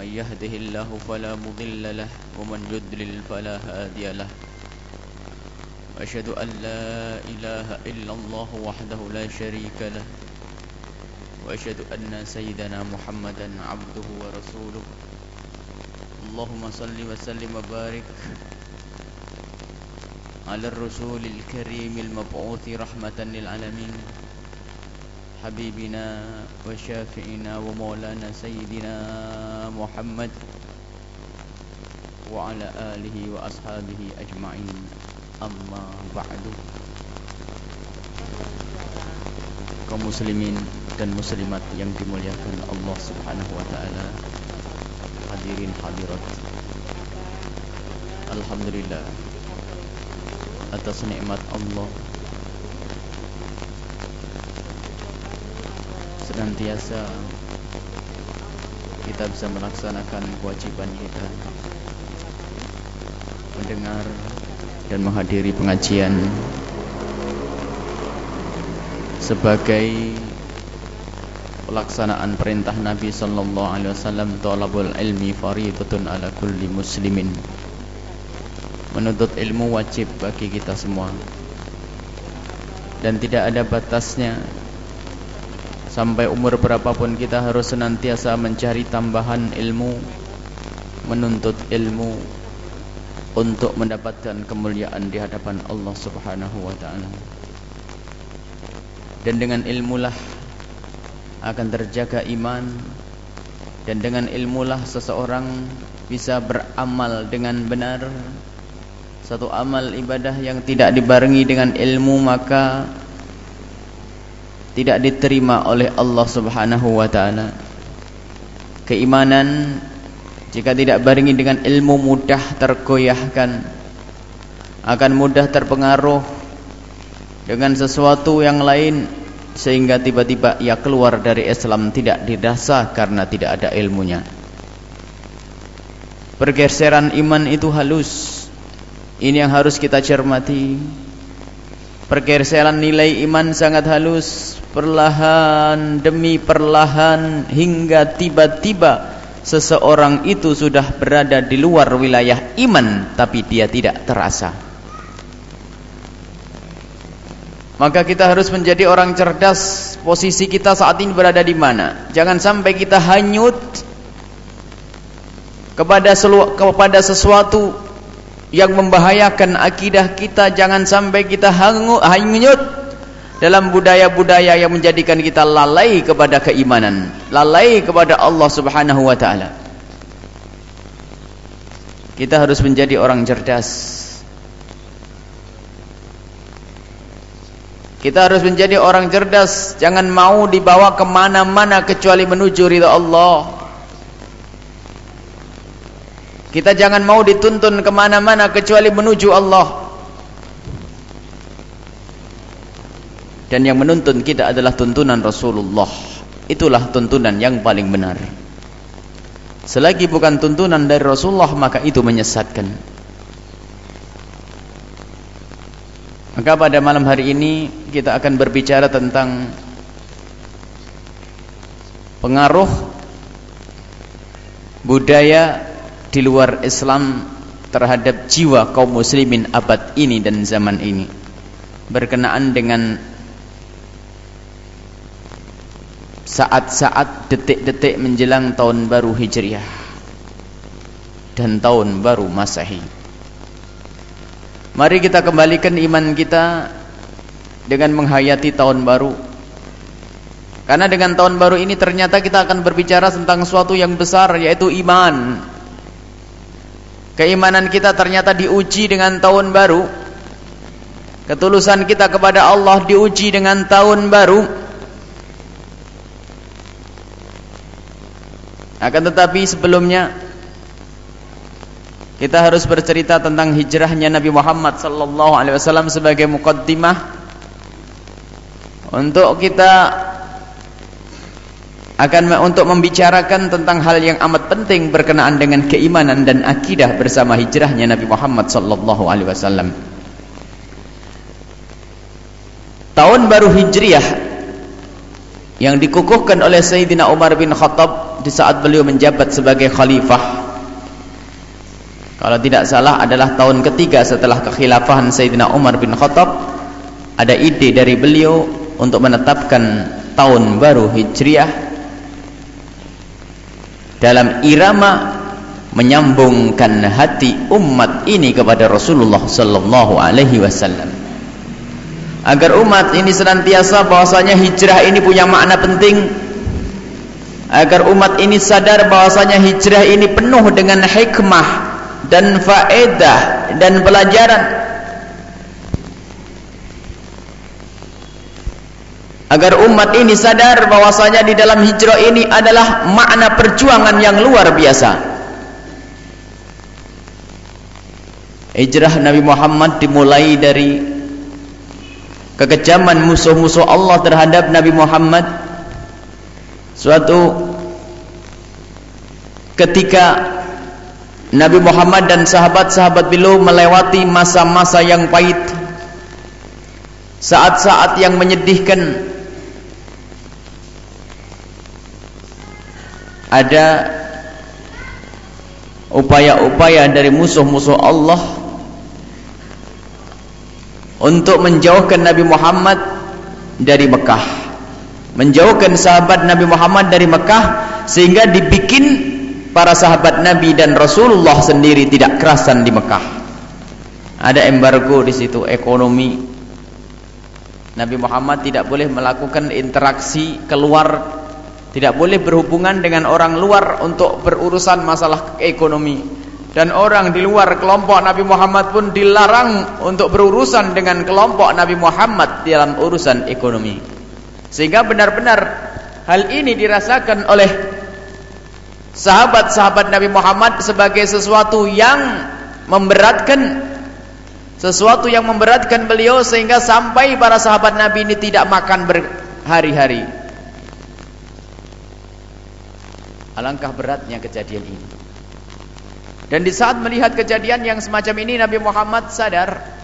من يهده الله فلا مضل له ومن يضلل فلا هادي له. وأشهد أن لا إله إلا الله وحده لا شريك له وأشهد أن سيدنا محمدا عبده ورسوله. اللهم صل وسلم وبارك على الرسول الكريم المبعوث رحمة للعالمين. حبيبنا وشافعنا ومولانا سيدنا محمد وعلى آله وأصحابه أجمعين أما بعد kaum muslimin dan muslimat yang dimuliakan Allah Subhanahu wa taala hadirin hadirat Alhamdulillah atas nikmat Allah senantiasa kita bisa melaksanakan kewajiban kita. Mendengar dan menghadiri pengajian sebagai pelaksanaan perintah Nabi sallallahu alaihi wasallam talabul ilmi fariidatun ala kulli muslimin. Menuntut ilmu wajib bagi kita semua. Dan tidak ada batasnya sampai umur berapapun kita harus senantiasa mencari tambahan ilmu menuntut ilmu untuk mendapatkan kemuliaan di hadapan Allah Subhanahu wa taala. Dan dengan ilmulah akan terjaga iman dan dengan ilmulah seseorang bisa beramal dengan benar. Satu amal ibadah yang tidak dibarengi dengan ilmu maka tidak diterima oleh Allah Subhanahu wa taala. Keimanan jika tidak barengi dengan ilmu mudah tergoyahkan akan mudah terpengaruh dengan sesuatu yang lain sehingga tiba-tiba ia keluar dari Islam tidak didasar karena tidak ada ilmunya. Pergeseran iman itu halus ini yang harus kita cermati. Pergeseran nilai iman sangat halus, perlahan demi perlahan hingga tiba-tiba seseorang itu sudah berada di luar wilayah iman tapi dia tidak terasa. Maka kita harus menjadi orang cerdas. Posisi kita saat ini berada di mana? Jangan sampai kita hanyut kepada kepada sesuatu yang membahayakan akidah kita jangan sampai kita hanyut dalam budaya-budaya yang menjadikan kita lalai kepada keimanan lalai kepada Allah subhanahu wa ta'ala. Kita harus menjadi orang cerdas. Kita harus menjadi orang cerdas. Jangan mau dibawa ke mana-mana kecuali menuju ridha Allah kita jangan mau dituntun ke mana-mana kecuali menuju Allah. Dan yang menuntun kita adalah tuntunan Rasulullah. Itulah tuntunan yang paling benar. Selagi bukan tuntunan dari Rasulullah maka itu menyesatkan. Maka pada malam hari ini kita akan berbicara tentang pengaruh budaya di luar Islam terhadap jiwa kaum muslimin abad ini dan zaman ini. Berkenaan dengan saat-saat detik-detik menjelang tahun baru Hijriah dan tahun baru Masehi. Mari kita kembalikan iman kita dengan menghayati tahun baru. Karena dengan tahun baru ini ternyata kita akan berbicara tentang sesuatu yang besar yaitu iman Keimanan kita ternyata diuji dengan tahun baru. Ketulusan kita kepada Allah diuji dengan tahun baru. Akan tetapi sebelumnya kita harus bercerita tentang hijrahnya Nabi Muhammad sallallahu alaihi wasallam sebagai mukaddimah untuk kita akan untuk membicarakan tentang hal yang amat penting berkenaan dengan keimanan dan akidah bersama hijrahnya Nabi Muhammad sallallahu alaihi wasallam. Tahun baru Hijriah yang dikukuhkan oleh Sayyidina Umar bin Khattab di saat beliau menjabat sebagai khalifah. Kalau tidak salah adalah tahun ketiga setelah kekhilafahan Sayyidina Umar bin Khattab. Ada ide dari beliau untuk menetapkan tahun baru Hijriah dalam irama menyambungkan hati umat ini kepada Rasulullah sallallahu alaihi wasallam. Agar umat ini senantiasa bahwasanya hijrah ini punya makna penting. Agar umat ini sadar bahwasanya hijrah ini penuh dengan hikmah dan faedah dan pelajaran agar umat ini sadar bahwasanya di dalam hijrah ini adalah makna perjuangan yang luar biasa. Hijrah Nabi Muhammad dimulai dari kekejaman musuh-musuh Allah terhadap Nabi Muhammad. Suatu ketika Nabi Muhammad dan sahabat-sahabat beliau melewati masa-masa yang pahit saat-saat yang menyedihkan ada upaya-upaya dari musuh-musuh Allah untuk menjauhkan Nabi Muhammad dari Mekah. Menjauhkan sahabat Nabi Muhammad dari Mekah sehingga dibikin para sahabat Nabi dan Rasulullah sendiri tidak kerasan di Mekah. Ada embargo di situ ekonomi. Nabi Muhammad tidak boleh melakukan interaksi keluar tidak boleh berhubungan dengan orang luar untuk berurusan masalah ekonomi. Dan orang di luar kelompok Nabi Muhammad pun dilarang untuk berurusan dengan kelompok Nabi Muhammad dalam urusan ekonomi. Sehingga benar-benar hal ini dirasakan oleh sahabat-sahabat Nabi Muhammad sebagai sesuatu yang memberatkan sesuatu yang memberatkan beliau sehingga sampai para sahabat Nabi ini tidak makan berhari-hari alangkah beratnya kejadian ini dan di saat melihat kejadian yang semacam ini Nabi Muhammad sadar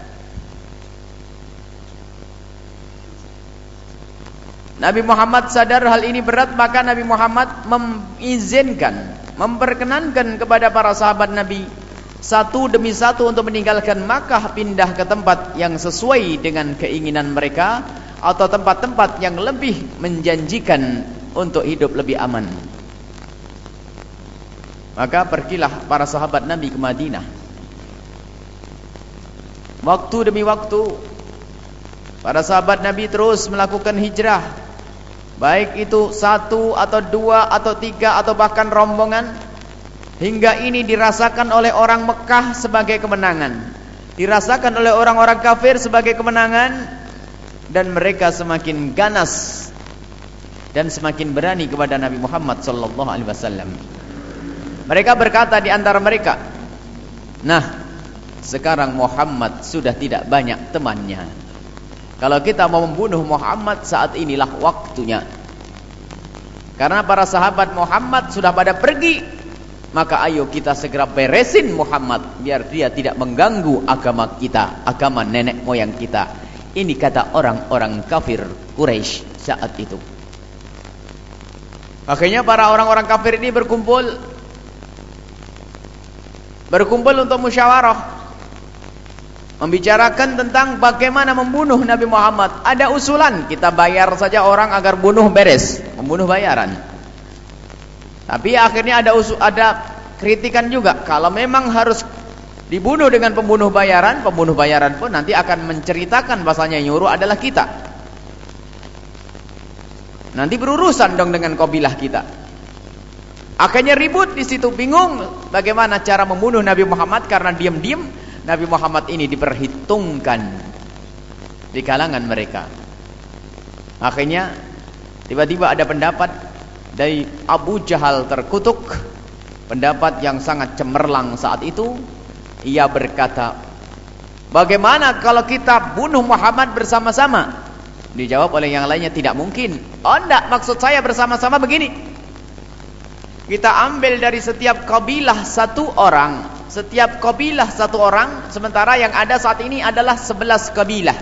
Nabi Muhammad sadar hal ini berat maka Nabi Muhammad mengizinkan memperkenankan kepada para sahabat Nabi satu demi satu untuk meninggalkan Makkah pindah ke tempat yang sesuai dengan keinginan mereka atau tempat-tempat yang lebih menjanjikan untuk hidup lebih aman. Maka pergilah para sahabat Nabi ke Madinah. Waktu demi waktu para sahabat Nabi terus melakukan hijrah. Baik itu satu atau dua atau tiga atau bahkan rombongan hingga ini dirasakan oleh orang Mekah sebagai kemenangan. Dirasakan oleh orang-orang kafir sebagai kemenangan dan mereka semakin ganas dan semakin berani kepada Nabi Muhammad sallallahu alaihi wasallam. Mereka berkata di antara mereka, "Nah, sekarang Muhammad sudah tidak banyak temannya. Kalau kita mau membunuh Muhammad saat inilah waktunya." Karena para sahabat Muhammad sudah pada pergi, maka ayo kita segera beresin Muhammad biar dia tidak mengganggu agama kita, agama nenek moyang kita. Ini kata orang-orang kafir Quraisy saat itu. Akhirnya para orang-orang kafir ini berkumpul berkumpul untuk musyawarah membicarakan tentang bagaimana membunuh Nabi Muhammad. Ada usulan, kita bayar saja orang agar bunuh beres, membunuh bayaran. Tapi akhirnya ada usul, ada kritikan juga kalau memang harus dibunuh dengan pembunuh bayaran, pembunuh bayaran pun nanti akan menceritakan bahasanya nyuruh adalah kita. Nanti berurusan dong dengan kabilah kita. Akhirnya ribut di situ, bingung bagaimana cara membunuh Nabi Muhammad karena diam-diam Nabi Muhammad ini diperhitungkan di kalangan mereka. Akhirnya tiba-tiba ada pendapat dari Abu Jahal terkutuk pendapat yang sangat cemerlang saat itu. Ia berkata bagaimana kalau kita bunuh Muhammad bersama-sama? Dijawab oleh yang lainnya tidak mungkin. Oh enggak maksud saya bersama-sama begini kita ambil dari setiap kabilah satu orang setiap kabilah satu orang sementara yang ada saat ini adalah sebelas kabilah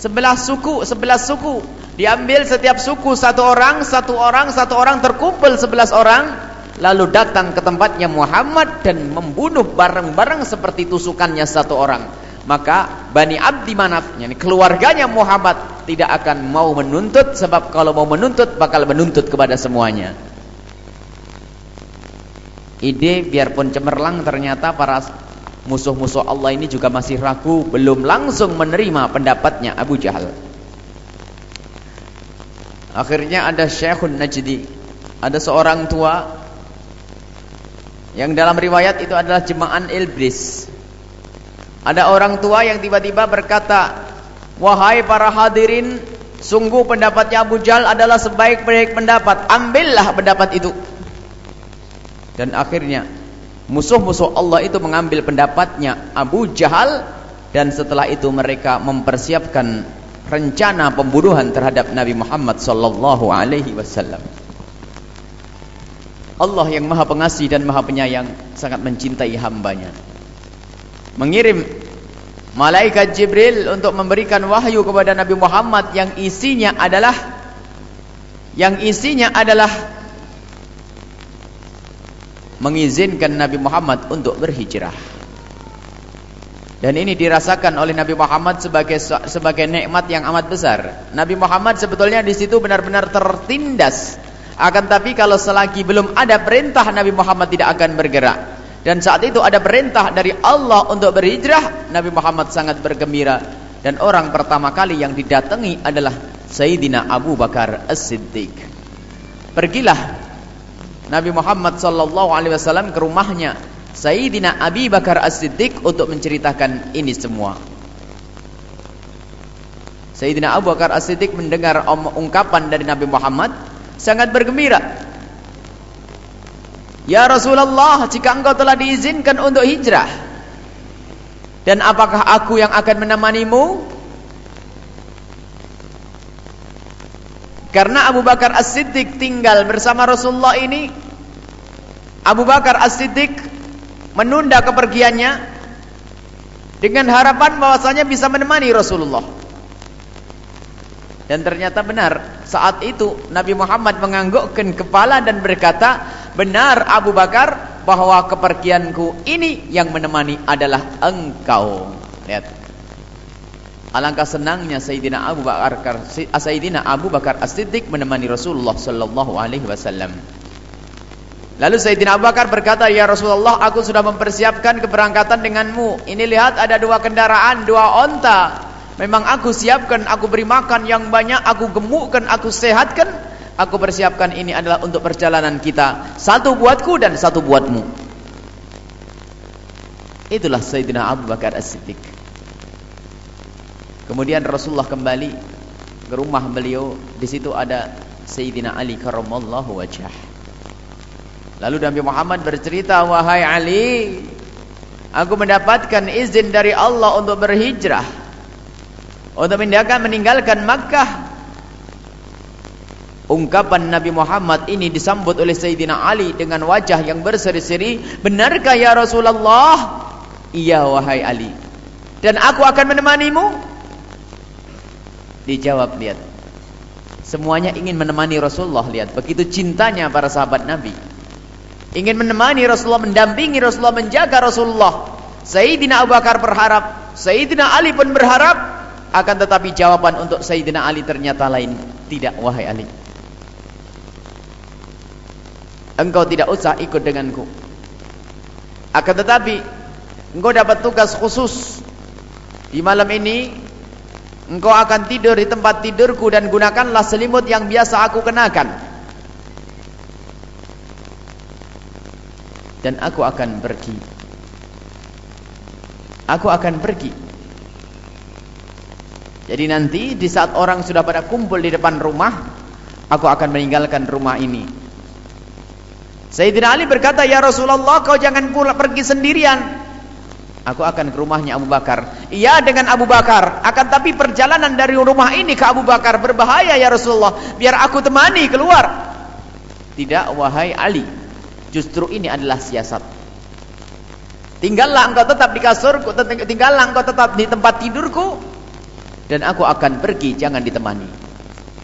sebelas suku sebelas suku Diambil setiap suku satu orang, satu orang, satu orang terkumpul sebelas orang. Lalu datang ke tempatnya Muhammad dan membunuh bareng-bareng seperti tusukannya satu orang. Maka Bani Abdi Manaf, yani keluarganya Muhammad tidak akan mau menuntut. Sebab kalau mau menuntut bakal menuntut kepada semuanya. Ide biarpun cemerlang ternyata para musuh-musuh Allah ini juga masih ragu. Belum langsung menerima pendapatnya Abu Jahal. Akhirnya ada Syekhun Najdi Ada seorang tua Yang dalam riwayat itu adalah jemaah Iblis Ada orang tua yang tiba-tiba berkata Wahai para hadirin Sungguh pendapatnya Abu Jal adalah sebaik-baik pendapat Ambillah pendapat itu Dan akhirnya Musuh-musuh Allah itu mengambil pendapatnya Abu Jahal Dan setelah itu mereka mempersiapkan rencana pembunuhan terhadap Nabi Muhammad sallallahu alaihi wasallam. Allah yang Maha Pengasih dan Maha Penyayang sangat mencintai hambanya. Mengirim malaikat Jibril untuk memberikan wahyu kepada Nabi Muhammad yang isinya adalah yang isinya adalah mengizinkan Nabi Muhammad untuk berhijrah. Dan ini dirasakan oleh Nabi Muhammad sebagai sebagai nikmat yang amat besar. Nabi Muhammad sebetulnya di situ benar-benar tertindas. Akan tapi kalau selagi belum ada perintah Nabi Muhammad tidak akan bergerak. Dan saat itu ada perintah dari Allah untuk berhijrah, Nabi Muhammad sangat bergembira. Dan orang pertama kali yang didatangi adalah Sayyidina Abu Bakar As-Siddiq. Pergilah Nabi Muhammad sallallahu alaihi wasallam ke rumahnya Sayyidina Abi Bakar As-Siddiq untuk menceritakan ini semua. Sayyidina Abu Bakar As-Siddiq mendengar ungkapan dari Nabi Muhammad sangat bergembira. Ya Rasulullah, jika engkau telah diizinkan untuk hijrah, dan apakah aku yang akan menemanimu? Karena Abu Bakar As-Siddiq tinggal bersama Rasulullah ini, Abu Bakar As-Siddiq menunda kepergiannya dengan harapan bahwasanya bisa menemani Rasulullah. Dan ternyata benar, saat itu Nabi Muhammad menganggukkan kepala dan berkata, "Benar Abu Bakar bahwa kepergianku ini yang menemani adalah engkau." Lihat. Alangkah senangnya Sayyidina Abu Bakar Sayyidina Abu Bakar As-Siddiq menemani Rasulullah sallallahu alaihi wasallam. Lalu Sayyidina Abu Bakar berkata, Ya Rasulullah, aku sudah mempersiapkan keberangkatan denganmu. Ini lihat ada dua kendaraan, dua onta. Memang aku siapkan, aku beri makan yang banyak, aku gemukkan, aku sehatkan. Aku persiapkan ini adalah untuk perjalanan kita. Satu buatku dan satu buatmu. Itulah Sayyidina Abu Bakar As-Siddiq. Kemudian Rasulullah kembali ke rumah beliau. Di situ ada Sayyidina Ali karramallahu wajah. Lalu Nabi Muhammad bercerita, "Wahai Ali, aku mendapatkan izin dari Allah untuk berhijrah. Untuk meninggalkan meninggalkan Makkah." Ungkapan Nabi Muhammad ini disambut oleh Sayyidina Ali dengan wajah yang berseri-seri, "Benarkah ya Rasulullah?" "Iya wahai Ali." "Dan aku akan menemanimu?" Dijawab lihat. Semuanya ingin menemani Rasulullah lihat. Begitu cintanya para sahabat Nabi ingin menemani Rasulullah, mendampingi Rasulullah, menjaga Rasulullah. Sayyidina Abu Bakar berharap, Sayyidina Ali pun berharap, akan tetapi jawaban untuk Sayyidina Ali ternyata lain. Tidak, wahai Ali. Engkau tidak usah ikut denganku. Akan tetapi, engkau dapat tugas khusus. Di malam ini, engkau akan tidur di tempat tidurku dan gunakanlah selimut yang biasa aku kenakan. dan aku akan pergi. Aku akan pergi. Jadi nanti di saat orang sudah pada kumpul di depan rumah, aku akan meninggalkan rumah ini. Sayyidina Ali berkata, "Ya Rasulullah, kau jangan pula pergi sendirian. Aku akan ke rumahnya Abu Bakar." Iya dengan Abu Bakar, akan tapi perjalanan dari rumah ini ke Abu Bakar berbahaya ya Rasulullah. Biar aku temani keluar. Tidak wahai Ali. Justru ini adalah siasat. Tinggallah engkau tetap di kasurku, tinggallah engkau tetap di tempat tidurku dan aku akan pergi, jangan ditemani.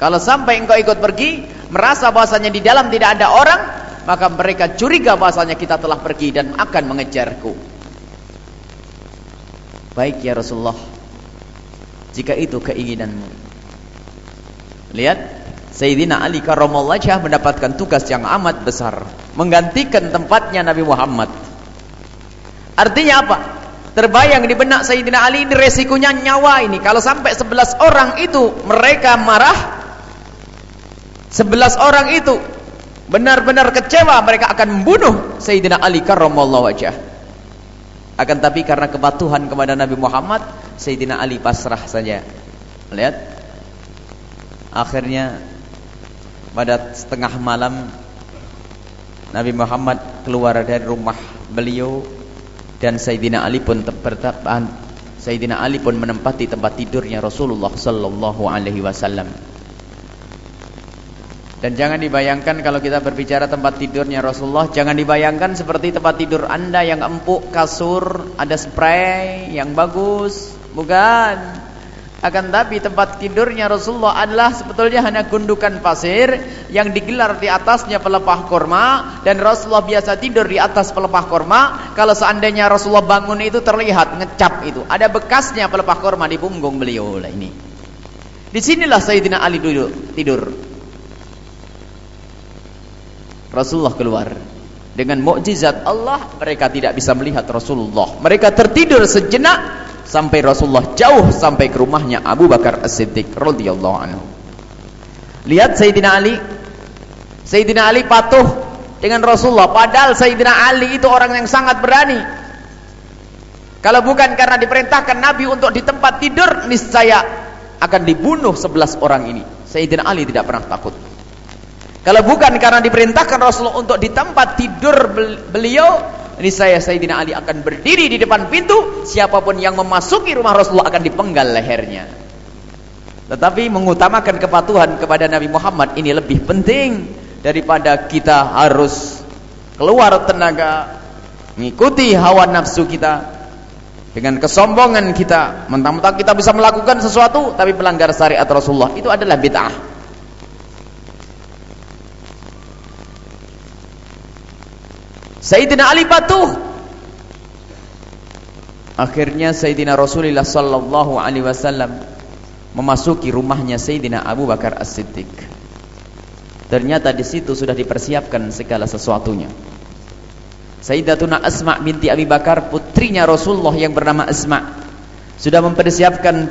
Kalau sampai engkau ikut pergi, merasa bahasanya di dalam tidak ada orang, maka mereka curiga bahasanya kita telah pergi dan akan mengejarku. Baik ya Rasulullah. Jika itu keinginanmu. Lihat, Sayyidina Ali karramallahu wajhah mendapatkan tugas yang amat besar, menggantikan tempatnya Nabi Muhammad. Artinya apa? Terbayang di benak Sayyidina Ali ini resikonya nyawa ini. Kalau sampai 11 orang itu mereka marah, 11 orang itu benar-benar kecewa mereka akan membunuh Sayyidina Ali karramallahu wajah akan tapi karena kepatuhan kepada Nabi Muhammad Sayyidina Ali pasrah saja. Lihat. Akhirnya pada setengah malam Nabi Muhammad keluar dari rumah beliau dan Sayyidina Ali pun bertapan Sayyidina Ali pun menempati tempat tidurnya Rasulullah sallallahu alaihi wasallam dan jangan dibayangkan kalau kita berbicara tempat tidurnya Rasulullah Jangan dibayangkan seperti tempat tidur anda yang empuk, kasur, ada spray yang bagus. Bukan. Akan tapi tempat tidurnya Rasulullah adalah sebetulnya hanya gundukan pasir Yang digelar di atasnya pelepah korma Dan Rasulullah biasa tidur di atas pelepah korma Kalau seandainya Rasulullah bangun itu terlihat ngecap itu. Ada bekasnya pelepah korma di punggung beliau lah ini. Di sinilah Sayyidina Ali duduk tidur Rasulullah keluar. Dengan mukjizat Allah mereka tidak bisa melihat Rasulullah. Mereka tertidur sejenak sampai Rasulullah jauh sampai ke rumahnya Abu Bakar As-Siddiq radhiyallahu anhu. Lihat Sayyidina Ali. Sayyidina Ali patuh dengan Rasulullah. Padahal Sayyidina Ali itu orang yang sangat berani. Kalau bukan karena diperintahkan Nabi untuk di tempat tidur niscaya akan dibunuh 11 orang ini. Sayyidina Ali tidak pernah takut kalau bukan karena diperintahkan Rasulullah untuk di tempat tidur beliau, ini saya Sayyidina Ali akan berdiri di depan pintu, siapa pun yang memasuki rumah Rasulullah akan dipenggal lehernya. Tetapi mengutamakan kepatuhan kepada Nabi Muhammad ini lebih penting daripada kita harus keluar tenaga mengikuti hawa nafsu kita dengan kesombongan kita mentang-mentang kita bisa melakukan sesuatu tapi melanggar syariat Rasulullah itu adalah bid'ah Sayyidina Ali patuh. Akhirnya Sayyidina Rasulullah sallallahu alaihi wasallam memasuki rumahnya Sayyidina Abu Bakar As-Siddiq. Ternyata di situ sudah dipersiapkan segala sesuatunya. Sayyidatuna Asma binti Abi Bakar putrinya Rasulullah yang bernama Asma sudah mempersiapkan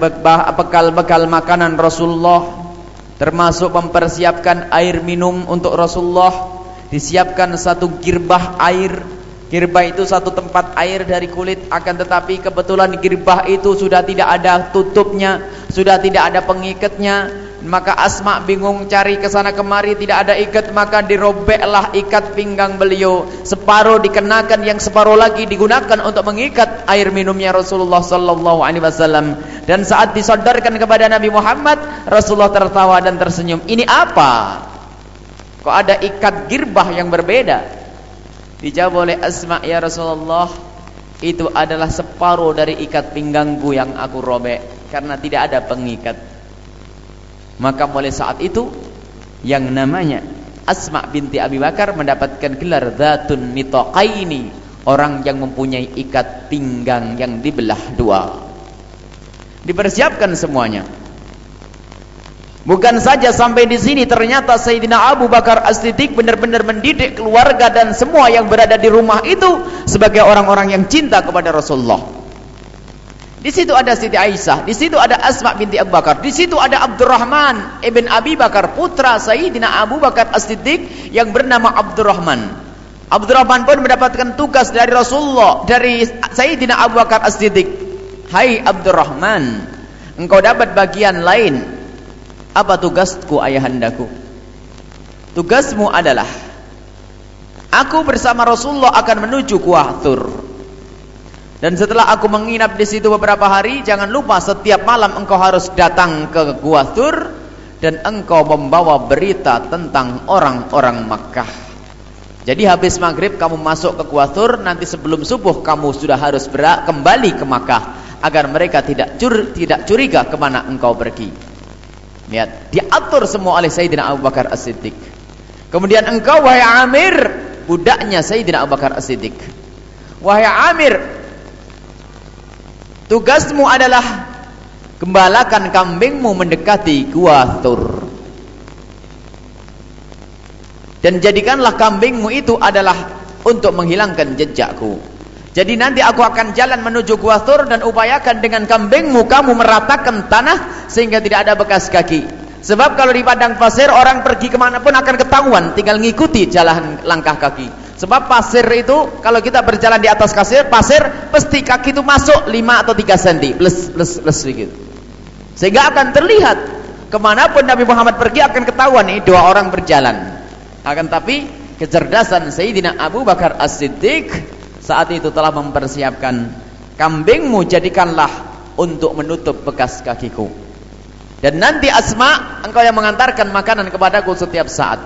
bekal-bekal makanan Rasulullah termasuk mempersiapkan air minum untuk Rasulullah disiapkan satu girbah air. Girbah itu satu tempat air dari kulit. Akan tetapi kebetulan girbah itu sudah tidak ada tutupnya sudah tidak ada pengikatnya maka Asma bingung cari ke sana kemari tidak ada ikat maka dirobeklah ikat pinggang beliau. Separuh dikenakan yang separuh lagi digunakan untuk mengikat air minumnya Rasulullah sallallahu alaihi wasallam. Dan saat disodarkan kepada Nabi Muhammad Rasulullah tertawa dan tersenyum. Ini apa Kok ada ikat girbah yang berbeda? Dijawab oleh Asma ya Rasulullah, itu adalah separuh dari ikat pinggangku yang aku robek karena tidak ada pengikat. Maka mulai saat itu yang namanya Asma binti Abi Bakar mendapatkan gelar Zatun Nitaqaini, orang yang mempunyai ikat pinggang yang dibelah dua. Dipersiapkan semuanya. Bukan saja sampai di sini ternyata Sayyidina Abu Bakar As-Siddiq benar-benar mendidik keluarga dan semua yang berada di rumah itu sebagai orang-orang yang cinta kepada Rasulullah. Di situ ada Siti Aisyah, di situ ada Asma binti Abu Bakar, di situ ada Abdurrahman ibn Abi Bakar putra Sayyidina Abu Bakar As-Siddiq yang bernama Abdurrahman. Abdurrahman pun mendapatkan tugas dari Rasulullah dari Sayyidina Abu Bakar As-Siddiq. Hai Abdurrahman, engkau dapat bagian lain apa tugasku ayahandaku? Tugasmu adalah Aku bersama Rasulullah akan menuju Gua. Dan setelah aku menginap di situ beberapa hari, jangan lupa setiap malam engkau harus datang ke Gua dan engkau membawa berita tentang orang-orang Makkah. Jadi habis maghrib kamu masuk ke Gua nanti sebelum subuh kamu sudah harus kembali ke Makkah agar mereka tidak cur tidak curiga ke mana engkau pergi. Lihat, diatur semua oleh Sayyidina Abu Bakar As-Siddiq. Kemudian engkau wahai Amir, budaknya Sayyidina Abu Bakar As-Siddiq. Wahai Amir, Tugasmu adalah gembalakan kambingmu mendekati gua Tur. Dan jadikanlah kambingmu itu adalah untuk menghilangkan jejakku. Jadi nanti aku akan jalan menuju gua Tur dan upayakan dengan kambingmu kamu meratakan tanah sehingga tidak ada bekas kaki. Sebab kalau di padang pasir orang pergi ke mana pun akan ketahuan, tinggal ngikuti jalan langkah kaki. Sebab pasir itu kalau kita berjalan di atas pasir, pasir pasti kaki itu masuk 5 atau 3 cm, plus plus plus begitu. Sehingga akan terlihat ke mana pun Nabi Muhammad pergi akan ketahuan ini dua orang berjalan. Akan tapi kecerdasan Sayyidina Abu Bakar As-Siddiq saat itu telah mempersiapkan kambingmu jadikanlah untuk menutup bekas kakiku. Dan nanti Asma engkau yang mengantarkan makanan kepadaku setiap saat.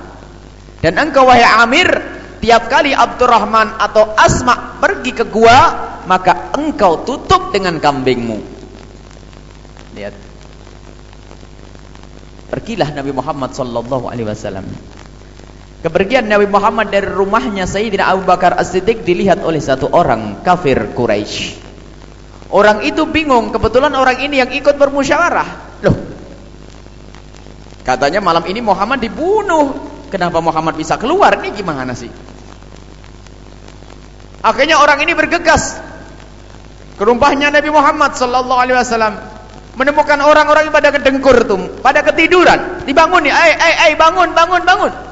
Dan engkau wahai Amir Tiap kali Abdurrahman atau Asma pergi ke gua, maka engkau tutup dengan kambingmu. Lihat. Pergilah Nabi Muhammad sallallahu alaihi wasallam. Kepergian Nabi Muhammad dari rumahnya Sayyidina Abu Bakar As-Siddiq dilihat oleh satu orang kafir Quraisy. Orang itu bingung, kebetulan orang ini yang ikut bermusyawarah. Loh. Katanya malam ini Muhammad dibunuh. Kenapa Muhammad bisa keluar? Ini gimana sih? Akhirnya orang ini bergegas ke rumahnya Nabi Muhammad sallallahu alaihi wasallam menemukan orang-orang yang pada kedengkur tuh, pada ketiduran. Dibangun nih, "Eh, eh, eh, bangun, bangun, bangun."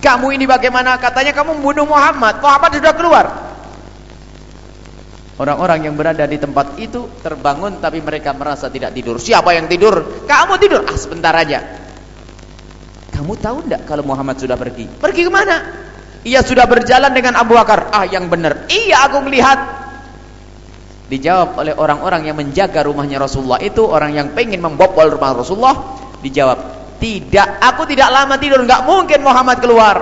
Kamu ini bagaimana? Katanya kamu membunuh Muhammad. Muhammad sudah keluar. Orang-orang yang berada di tempat itu terbangun tapi mereka merasa tidak tidur. Siapa yang tidur? Kamu tidur. Ah, sebentar aja. Kamu tahu tidak kalau Muhammad sudah pergi? Pergi ke mana? Ia sudah berjalan dengan Abu Bakar. Ah, yang benar. Iya, aku melihat. Dijawab oleh orang-orang yang menjaga rumahnya Rasulullah itu, orang yang pengen membobol rumah Rasulullah, dijawab, "Tidak, aku tidak lama tidur, enggak mungkin Muhammad keluar."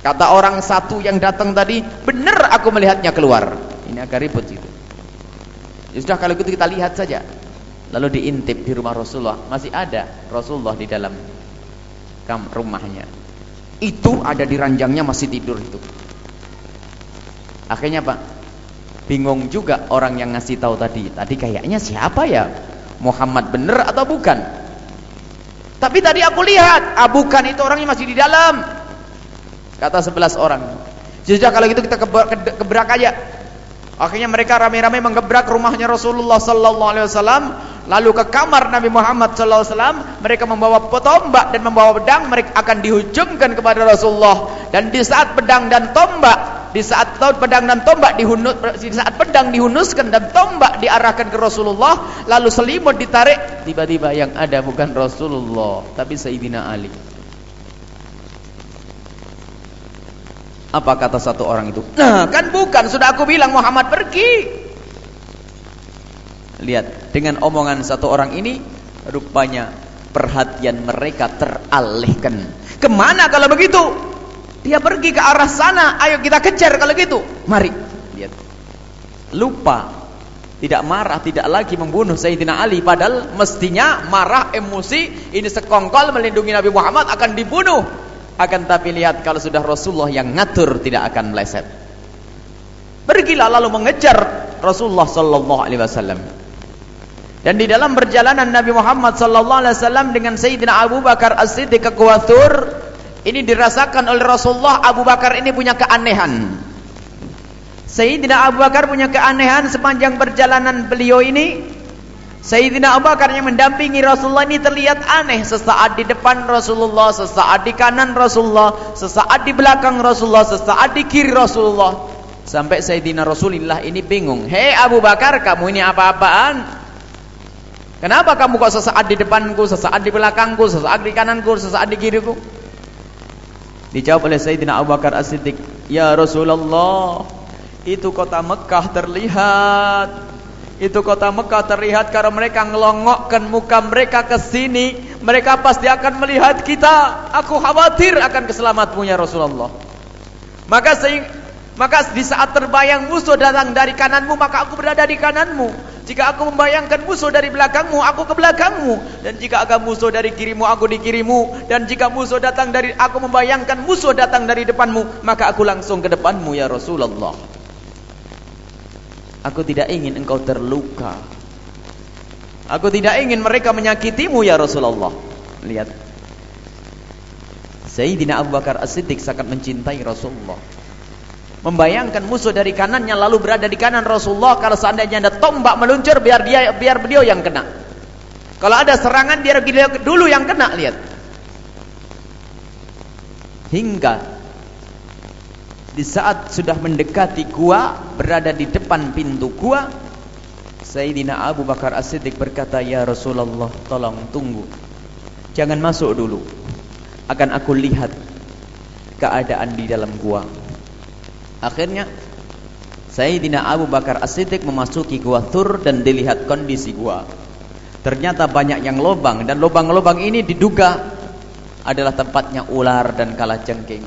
Kata orang satu yang datang tadi, "Benar aku melihatnya keluar." Ini agak ribut itu. Ya sudah kalau itu kita lihat saja. Lalu diintip di rumah Rasulullah, masih ada Rasulullah di dalam kam rumahnya. Itu ada di ranjangnya masih tidur itu. Akhirnya Pak, bingung juga orang yang ngasih tahu tadi. Tadi kayaknya siapa ya? Muhammad bener atau bukan? Tapi tadi aku lihat, ah bukan itu orangnya masih di dalam. Kata sebelas orang. Sudah kalau gitu kita kebrak aja. Akhirnya mereka ramai-ramai menggebrak rumahnya Rasulullah sallallahu alaihi wasallam, lalu ke kamar Nabi Muhammad sallallahu alaihi wasallam, mereka membawa tombak dan membawa pedang, mereka akan dihujumkan kepada Rasulullah. Dan di saat pedang dan tombak, di saat pedang dan tombak dihunus, di saat pedang dihunuskan dan tombak diarahkan ke Rasulullah, lalu selimut ditarik, tiba-tiba yang ada bukan Rasulullah, tapi Sayyidina Ali. Apa kata satu orang itu? Nah, kan bukan, sudah aku bilang Muhammad pergi. Lihat, dengan omongan satu orang ini, rupanya perhatian mereka teralihkan. Ke mana kalau begitu? Dia pergi ke arah sana, ayo kita kejar kalau gitu. Mari, lihat. Lupa, tidak marah, tidak lagi membunuh Sayyidina Ali. Padahal mestinya marah, emosi, ini sekongkol melindungi Nabi Muhammad akan dibunuh. Akan tapi lihat kalau sudah Rasulullah yang ngatur tidak akan meleset. Pergilah lalu mengejar Rasulullah sallallahu alaihi wasallam. Dan di dalam perjalanan Nabi Muhammad sallallahu alaihi wasallam dengan Sayyidina Abu Bakar As-Siddiq ke Kuwathur, ini dirasakan oleh Rasulullah Abu Bakar ini punya keanehan. Sayyidina Abu Bakar punya keanehan sepanjang perjalanan beliau ini Sayyidina Abu Bakar yang mendampingi Rasulullah ini terlihat aneh sesaat di depan Rasulullah, sesaat di kanan Rasulullah, sesaat di belakang Rasulullah, sesaat di kiri Rasulullah. Sampai Sayyidina Rasulullah ini bingung. Hei Abu Bakar, kamu ini apa-apaan? Kenapa kamu kok sesaat di depanku, sesaat di belakangku, sesaat di kananku, sesaat di kiriku? Dijawab oleh Sayyidina Abu Bakar As-Siddiq, "Ya Rasulullah, itu kota Mekah terlihat. Itu kota Mekah terlihat karena mereka ngelongokkan muka mereka ke sini, mereka pasti akan melihat kita. Aku khawatir akan keselamatanmu ya Rasulullah." Maka maka di saat terbayang musuh datang dari kananmu, maka aku berada di kananmu. Jika aku membayangkan musuh dari belakangmu, aku ke belakangmu. Dan jika agak musuh dari kirimu, aku di kirimu. Dan jika musuh datang dari aku membayangkan musuh datang dari depanmu, maka aku langsung ke depanmu ya Rasulullah. Aku tidak ingin engkau terluka. Aku tidak ingin mereka menyakitimu ya Rasulullah. Lihat. Sayyidina Abu Bakar As-Siddiq sangat mencintai Rasulullah membayangkan musuh dari kanannya lalu berada di kanan Rasulullah kalau seandainya ada tombak meluncur biar dia biar beliau yang kena. Kalau ada serangan biar beliau dulu yang kena lihat. Hingga di saat sudah mendekati gua berada di depan pintu gua Sayyidina Abu Bakar As-Siddiq berkata ya Rasulullah tolong tunggu. Jangan masuk dulu. Akan aku lihat keadaan di dalam gua Akhirnya Sayyidina Abu Bakar As-Siddiq memasuki gua Thur dan dilihat kondisi gua. Ternyata banyak yang lubang dan lubang-lubang ini diduga adalah tempatnya ular dan kalajengking.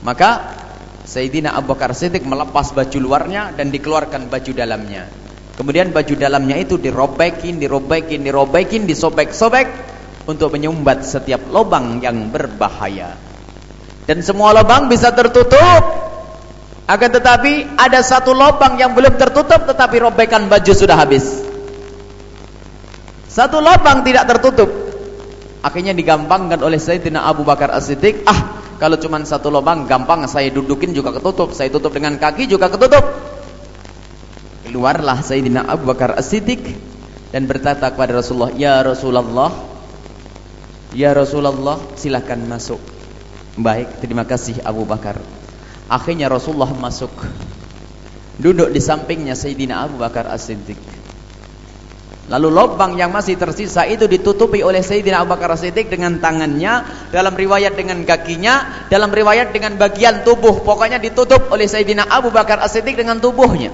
Maka Sayyidina Abu Bakar Siddiq melepas baju luarnya dan dikeluarkan baju dalamnya. Kemudian baju dalamnya itu dirobekin, dirobekin, dirobekin, disobek-sobek untuk menyumbat setiap lubang yang berbahaya. Dan semua lubang bisa tertutup akan tetapi ada satu lubang yang belum tertutup tetapi robekan baju sudah habis. Satu lubang tidak tertutup. Akhirnya digampangkan oleh Sayyidina Abu Bakar As-Siddiq, ah kalau cuma satu lubang gampang saya dudukin juga ketutup, saya tutup dengan kaki juga ketutup. Keluarlah Sayyidina Abu Bakar As-Siddiq dan berkata kepada Rasulullah, "Ya Rasulullah, ya Rasulullah, silakan masuk." Baik, terima kasih Abu Bakar. Akhirnya Rasulullah masuk. Duduk di sampingnya Sayyidina Abu Bakar As-Siddiq. Lalu lubang yang masih tersisa itu ditutupi oleh Sayyidina Abu Bakar As-Siddiq dengan tangannya Dalam riwayat dengan kakinya Dalam riwayat dengan bagian tubuh. Pokoknya ditutup oleh Sayyidina Abu Bakar As-Siddiq dengan tubuhnya.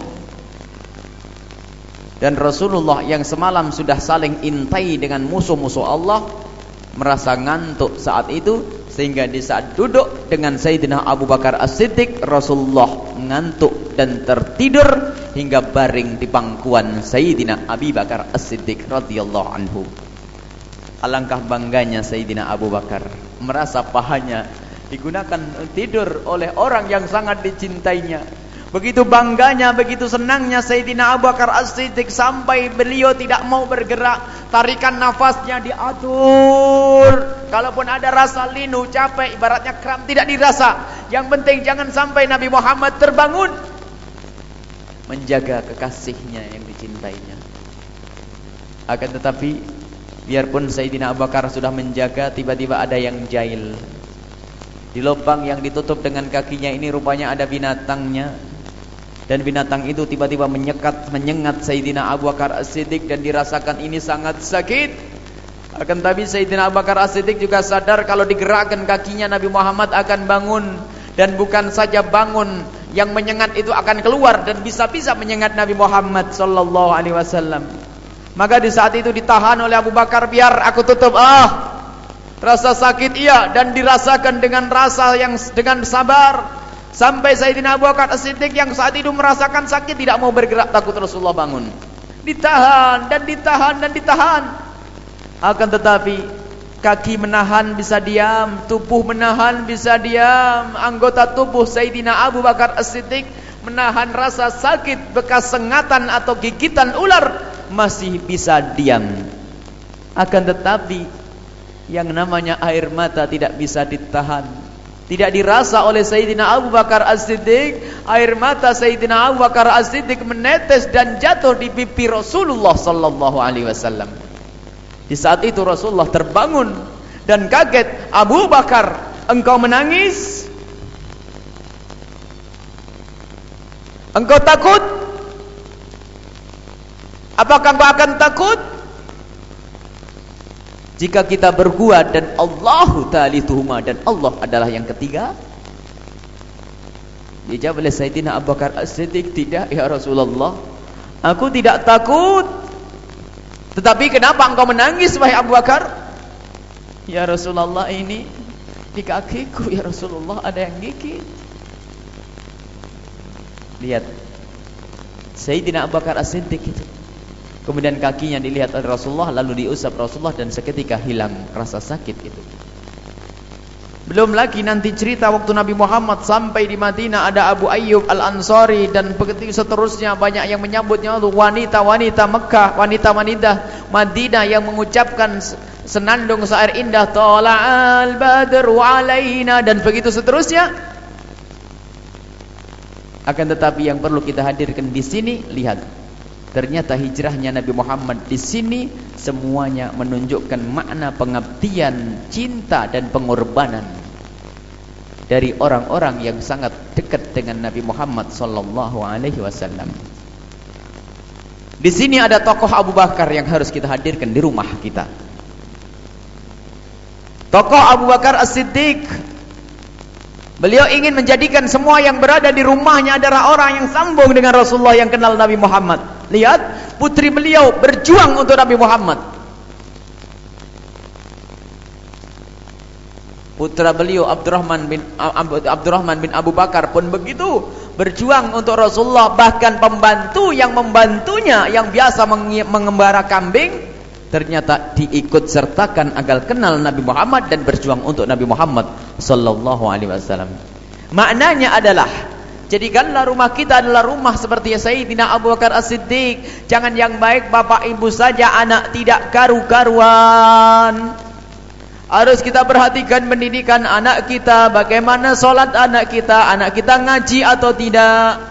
Dan Rasulullah yang semalam sudah saling intai dengan musuh-musuh Allah Merasa ngantuk saat itu sehingga di saat duduk dengan Sayyidina Abu Bakar As-Siddiq Rasulullah ngantuk dan tertidur hingga baring di bangkuan Sayyidina Abi Bakar As-Siddiq radhiyallahu anhu. Alangkah bangganya Sayyidina Abu Bakar. Merasa pahanya digunakan tidur oleh orang yang sangat dicintainya Begitu bangganya, begitu senangnya Sayyidina Abu Bakar As-Siddiq sampai beliau tidak mau bergerak. Tarikan nafasnya diatur. Kalaupun ada rasa linu, capek, ibaratnya kram tidak dirasa. Yang penting jangan sampai Nabi Muhammad terbangun. Menjaga kekasihnya yang dicintainya. Akan tetapi, biarpun Sayyidina Abu Bakar sudah menjaga, tiba-tiba ada yang jahil. Di lubang yang ditutup dengan kakinya ini rupanya ada binatangnya dan binatang itu tiba-tiba menyekat menyengat Sayyidina Abu Bakar As-Siddiq dan dirasakan ini sangat sakit. Akan tapi Sayyidina Abu Bakar As-Siddiq juga sadar kalau digerakkan kakinya Nabi Muhammad akan bangun. Dan bukan saja bangun yang menyengat itu akan keluar dan bisa-bisa menyengat Nabi Muhammad sallallahu alaihi wasallam. Maka di saat itu ditahan oleh Abu Bakar biar aku tutup. Ah rasa sakit iya. Dan dirasakan dengan rasa yang dengan sabar Sampai Sayyidina Abu Bakar As-Siddiq yang saat itu merasakan sakit tidak mau bergerak takut Rasulullah bangun. Ditahan dan ditahan dan ditahan. Akan tetapi kaki menahan bisa diam, tubuh menahan bisa diam. Anggota tubuh Sayyidina Abu Bakar As-Siddiq menahan rasa sakit bekas sengatan atau gigitan ular masih bisa diam. Akan tetapi yang namanya air mata tidak bisa ditahan. Tidak dirasa oleh Sayyidina Abu Bakar As-Siddiq. Air mata Sayyidina Abu Bakar As-Siddiq menetes dan jatuh di pipi Rasulullah Sallallahu Alaihi Wasallam. Di saat itu Rasulullah terbangun Dan kaget Abu Bakar Engkau menangis? Engkau takut? Apakah engkau akan takut Jika kita berkuat dan Allahu tuhuma dan Allah adalah yang ketiga. Dijawab oleh Sayyidina Abu Bakar As-Siddiq, tidak ya Rasulullah. Aku tidak takut. Tetapi kenapa engkau menangis wahai Abu Bakar? Ya Rasulullah ini di kakiku ya Rasulullah ada yang gigit. Lihat Sayyidina Abu Bakar As-Siddiq itu. Kemudian kakinya dilihat oleh Rasulullah lalu diusap Rasulullah dan seketika hilang rasa sakit itu. Belum lagi nanti cerita waktu Nabi Muhammad sampai di Madinah ada Abu Ayyub Al-Ansari dan begitu seterusnya banyak yang menyambutnya wanita-wanita Mekah, wanita-wanita Madinah yang mengucapkan senandung sair indah tala'al badru alaina dan begitu seterusnya akan tetapi yang perlu kita hadirkan di sini lihat ternyata hijrahnya Nabi Muhammad di sini semuanya menunjukkan makna pengabdian, cinta dan pengorbanan dari orang-orang yang sangat dekat dengan Nabi Muhammad sallallahu alaihi wasallam. Di sini ada tokoh Abu Bakar yang harus kita hadirkan di rumah kita. Tokoh Abu Bakar As-Siddiq Beliau ingin menjadikan semua yang berada di rumahnya adalah orang yang sambung dengan Rasulullah yang kenal Nabi Muhammad. Lihat, putri beliau berjuang untuk Nabi Muhammad. Putra beliau Abdurrahman bin Abdurrahman bin Abu Bakar pun begitu berjuang untuk Rasulullah bahkan pembantu yang membantunya yang biasa mengembara kambing ternyata diikut sertakan agar kenal Nabi Muhammad dan berjuang untuk Nabi Muhammad sallallahu alaihi wasallam. Maknanya adalah jadikanlah rumah kita adalah rumah seperti Sayyidina Abu Bakar As-Siddiq. Jangan yang baik bapak ibu saja anak tidak karu-karuan. Harus kita perhatikan pendidikan anak kita, bagaimana solat anak kita, anak kita ngaji atau tidak.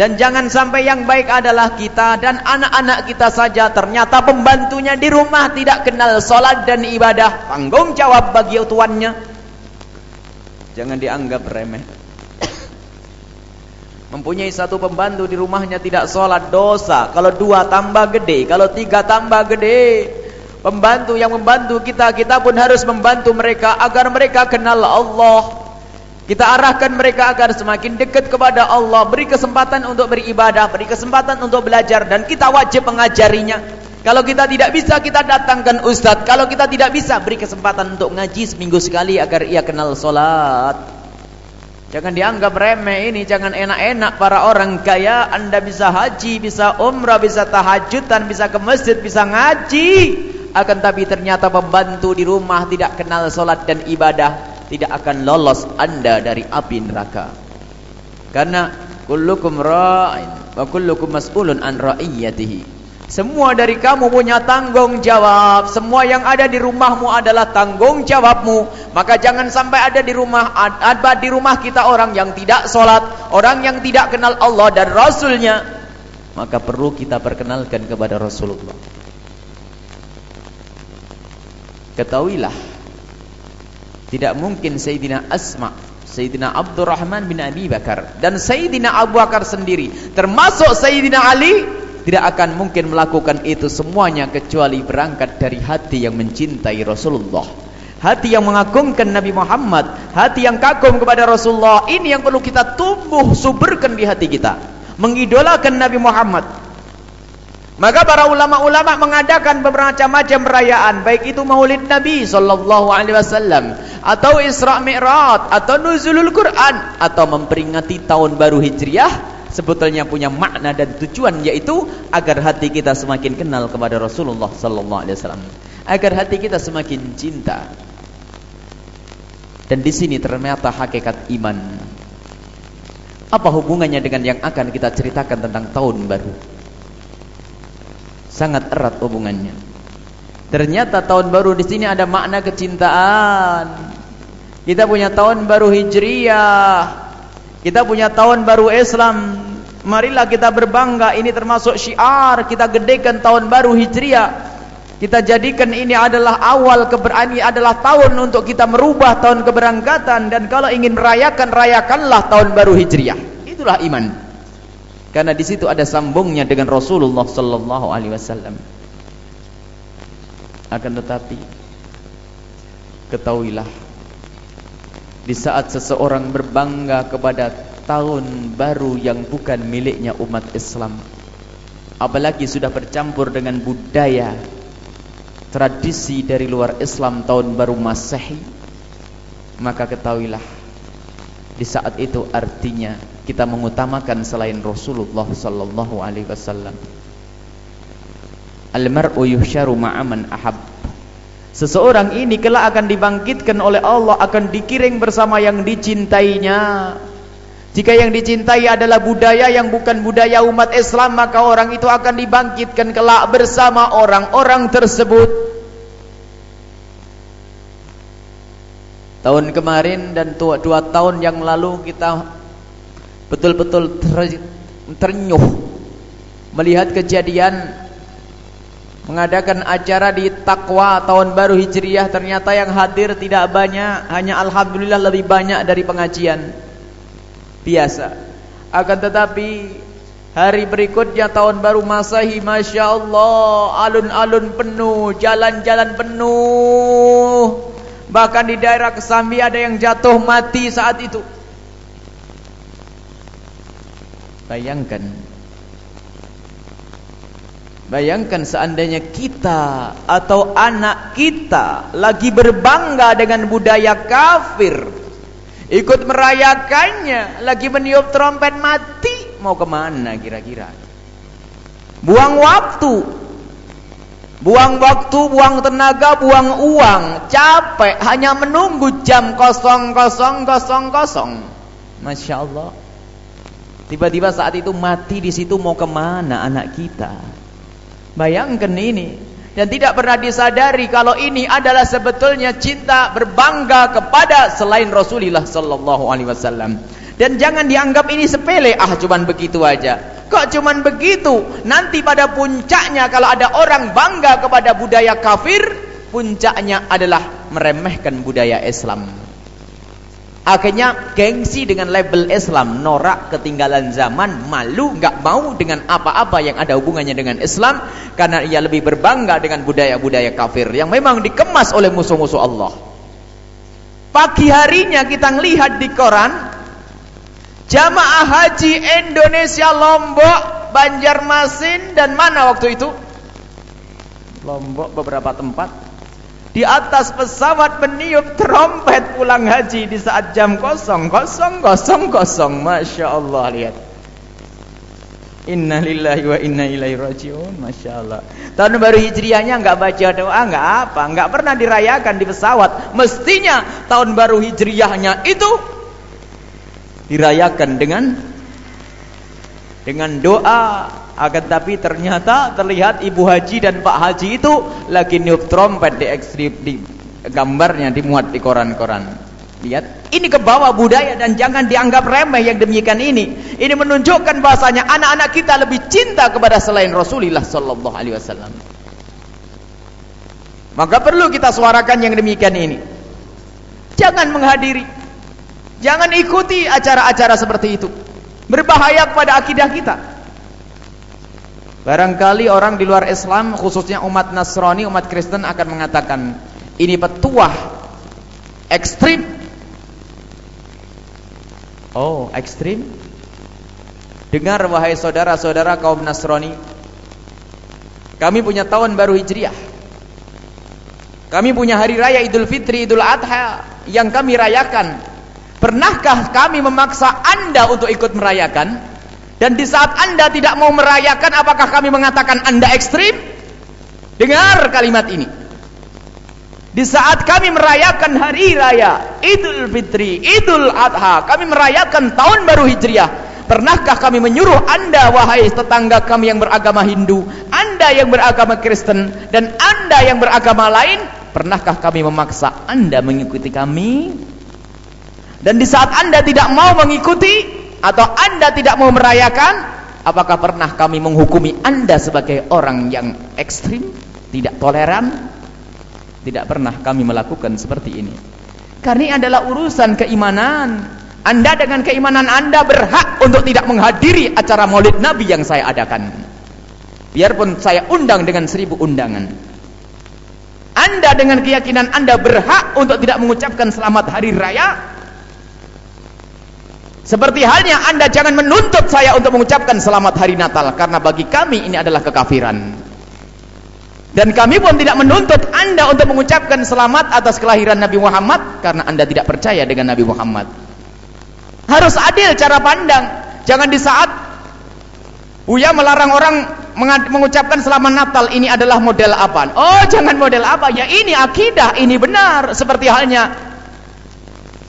Dan jangan sampai yang baik adalah kita dan anak-anak kita saja ternyata pembantunya di rumah tidak kenal solat dan ibadah. Tanggung jawab bagi tuannya. Jangan dianggap remeh. Mempunyai satu pembantu di rumahnya tidak solat dosa. Kalau dua tambah gede, kalau tiga tambah gede. Pembantu yang membantu kita, kita pun harus membantu mereka agar mereka kenal Allah. Kita arahkan mereka agar semakin dekat kepada Allah, beri kesempatan untuk beribadah, beri kesempatan untuk belajar dan kita wajib mengajarinya. Kalau kita tidak bisa, kita datangkan ustaz. Kalau kita tidak bisa, beri kesempatan untuk ngaji seminggu sekali agar ia kenal solat. Jangan dianggap remeh ini, jangan enak-enak para orang kaya. Anda bisa haji, bisa umrah, bisa tahajudan, bisa ke masjid, bisa ngaji. Akan tapi ternyata pembantu di rumah tidak kenal solat dan ibadah tidak akan lolos anda dari api neraka. Karena kullukum ra'in wa kullukum mas'ulun an ra'iyatihi. Semua dari kamu punya tanggung jawab. Semua yang ada di rumahmu adalah tanggung jawabmu. Maka jangan sampai ada di rumah ada di rumah kita orang yang tidak solat, orang yang tidak kenal Allah dan Rasulnya. Maka perlu kita perkenalkan kepada Rasulullah. Ketahuilah tidak mungkin Sayyidina Asma, Sayyidina Abdurrahman bin Abi Bakar dan Sayyidina Abu Bakar sendiri termasuk Sayyidina Ali tidak akan mungkin melakukan itu semuanya kecuali berangkat dari hati yang mencintai Rasulullah. Hati yang mengagungkan Nabi Muhammad, hati yang kagum kepada Rasulullah. Ini yang perlu kita tumbuh suburkan di hati kita. Mengidolakan Nabi Muhammad, maka para ulama-ulama mengadakan beberapa macam perayaan, baik itu Maulid Nabi sallallahu alaihi wasallam atau Isra Mi'raj atau nuzulul Quran atau memperingati tahun baru Hijriah sebetulnya punya makna dan tujuan yaitu agar hati kita semakin kenal kepada Rasulullah sallallahu alaihi wasallam, agar hati kita semakin cinta. Dan di sini ternyata hakikat iman. Apa hubungannya dengan yang akan kita ceritakan tentang tahun baru? sangat erat hubungannya. Ternyata tahun baru di sini ada makna kecintaan. Kita punya tahun baru Hijriyah. Kita punya tahun baru Islam. Marilah kita berbangga ini termasuk syiar kita gedekan tahun baru Hijriyah. Kita jadikan ini adalah awal keberani adalah tahun untuk kita merubah tahun keberangkatan dan kalau ingin merayakan rayakanlah tahun baru Hijriyah. Itulah iman. Karena di situ ada sambungnya dengan Rasulullah sallallahu alaihi wasallam. Akan tetapi ketahuilah di saat seseorang berbangga kepada tahun baru yang bukan miliknya umat Islam apalagi sudah bercampur dengan budaya tradisi dari luar Islam tahun baru Masehi maka ketahuilah di saat itu artinya kita mengutamakan selain Rasulullah sallallahu alaihi wasallam al-mar'u yuhsyaru ma'aman ahab Seseorang ini kelak akan dibangkitkan oleh Allah akan dikiring bersama yang dicintainya. Jika yang dicintai adalah budaya yang bukan budaya umat Islam maka orang itu akan dibangkitkan kelak bersama orang-orang tersebut. Tahun kemarin dan dua, dua tahun yang lalu kita betul-betul ter, ternyuh melihat kejadian mengadakan acara di Takwa tahun baru Hijriah ternyata yang hadir tidak banyak. Hanya Alhamdulillah lebih banyak dari pengajian. Biasa. Akan tetapi hari berikutnya tahun baru Masehi Masya Allah alun-alun penuh jalan-jalan penuh. Bahkan di daerah Kesambi ada yang jatuh mati saat itu. Bayangkan Bayangkan seandainya kita atau anak kita lagi berbangga dengan budaya kafir, ikut merayakannya, lagi meniup trompet mati, mau ke mana kira-kira? Buang waktu, buang waktu, buang tenaga, buang uang, capek, hanya menunggu jam kosong kosong kosong kosong. Masya Allah. Tiba-tiba saat itu mati di situ mau ke mana anak kita? Bayangkan ini dan tidak pernah disadari kalau ini adalah sebetulnya cinta berbangga kepada selain Rasulullah sallallahu alaihi wasallam. Dan jangan dianggap ini sepele, ah cuman begitu aja. Kok cuman begitu? Nanti pada puncaknya kalau ada orang bangga kepada budaya kafir, puncaknya adalah meremehkan budaya Islam. Akhirnya gengsi dengan label Islam, norak ketinggalan zaman, malu, nggak mau dengan apa-apa yang ada hubungannya dengan Islam karena ia lebih berbangga dengan budaya-budaya kafir yang memang dikemas oleh musuh-musuh Allah. Pagi harinya kita melihat di koran jamaah haji Indonesia Lombok, Banjarmasin dan mana waktu itu? Lombok beberapa tempat di atas pesawat meniup trompet pulang haji di saat jam kosong kosong kosong kosong. Masya Allah lihat. Inna lillahi wa inna ilaihi rajiun Masya Allah. Tahun baru hijriahnya nggak baca doa nggak apa nggak pernah dirayakan di pesawat. Mestinya tahun baru hijriahnya itu Dirayakan dengan Dengan doa akan tapi ternyata terlihat ibu haji dan pak haji itu lagi niup trompet di ekstrim di gambarnya dimuat di koran-koran. Lihat, ini ke bawah budaya dan jangan dianggap remeh yang demikian ini. Ini menunjukkan bahasanya anak-anak kita lebih cinta kepada selain Rasulullah sallallahu alaihi wasallam. Maka perlu kita suarakan yang demikian ini. Jangan menghadiri. Jangan ikuti acara-acara seperti itu. Berbahaya kepada akidah kita. Barangkali orang di luar Islam khususnya umat Nasrani, umat Kristen akan mengatakan ini petuah ekstrim. Oh, ekstrim? Dengar wahai saudara-saudara kaum Nasrani. Kami punya tahun baru Hijriah. Kami punya hari raya Idul Fitri, Idul Adha yang kami rayakan. Pernahkah kami memaksa Anda untuk ikut merayakan? Dan di saat anda tidak mau merayakan Apakah kami mengatakan anda ekstrim? Dengar kalimat ini Di saat kami merayakan hari raya Idul Fitri, Idul Adha Kami merayakan tahun baru Hijriah Pernahkah kami menyuruh anda Wahai tetangga kami yang beragama Hindu Anda yang beragama Kristen Dan anda yang beragama lain Pernahkah kami memaksa anda mengikuti kami? Dan di saat anda tidak mau mengikuti atau anda tidak mau merayakan apakah pernah kami menghukumi anda sebagai orang yang ekstrim tidak toleran? Tidak pernah kami melakukan seperti ini. Karena ini adalah urusan keimanan. Anda dengan keimanan anda berhak untuk tidak menghadiri acara maulid nabi yang saya adakan. Biarpun saya undang dengan seribu undangan. Anda dengan keyakinan Anda berhak untuk tidak mengucapkan selamat hari raya? Seperti halnya Anda jangan menuntut saya untuk mengucapkan selamat hari Natal karena bagi kami ini adalah kekafiran. Dan kami pun tidak menuntut anda untuk mengucapkan selamat atas kelahiran Nabi Muhammad karena anda tidak percaya dengan Nabi Muhammad. Harus adil cara pandang. Jangan di saat Uya melarang orang mengucapkan selamat Natal ini adalah model apa? Oh, jangan model apa? Ya ini akidah, ini benar. Seperti halnya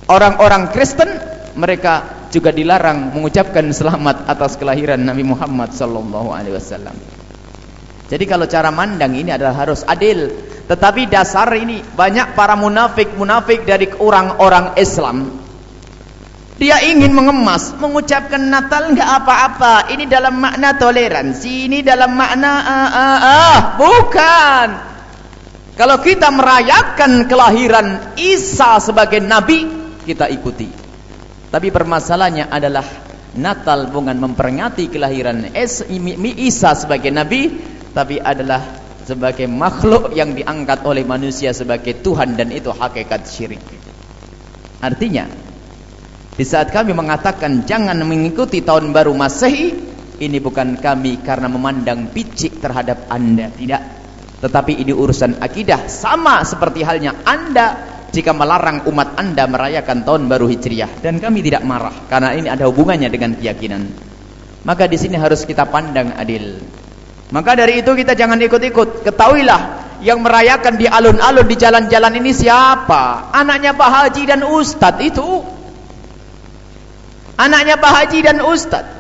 orang-orang Kristen, mereka juga dilarang mengucapkan selamat atas kelahiran Nabi Muhammad sallallahu alaihi wasallam. Jadi kalau cara mandang ini adalah harus adil. Tetapi dasar ini banyak para munafik-munafik dari orang-orang Islam. Dia ingin mengemas, mengucapkan Natal enggak apa-apa. Ini dalam makna toleransi, ini dalam makna ah, ah, ah. bukan. Kalau kita merayakan kelahiran Isa sebagai nabi, kita ikuti. Tapi permasalahannya adalah Natal bukan memperingati kelahiran Isa sebagai nabi, tapi adalah sebagai makhluk yang diangkat oleh manusia sebagai Tuhan dan itu hakikat syirik. Artinya, di saat kami mengatakan jangan mengikuti tahun baru Masehi, ini bukan kami karena memandang picik terhadap Anda, tidak. Tetapi ini urusan akidah sama seperti halnya Anda jika melarang umat Anda merayakan tahun baru Hijriah dan kami tidak marah karena ini ada hubungannya dengan keyakinan. Maka di sini harus kita pandang adil. Maka dari itu kita jangan ikut-ikut. Ketahuilah yang merayakan di alun-alun di jalan-jalan ini siapa? Anaknya Pak Haji dan Ustadz itu. Anaknya Pak Haji dan Ustadz.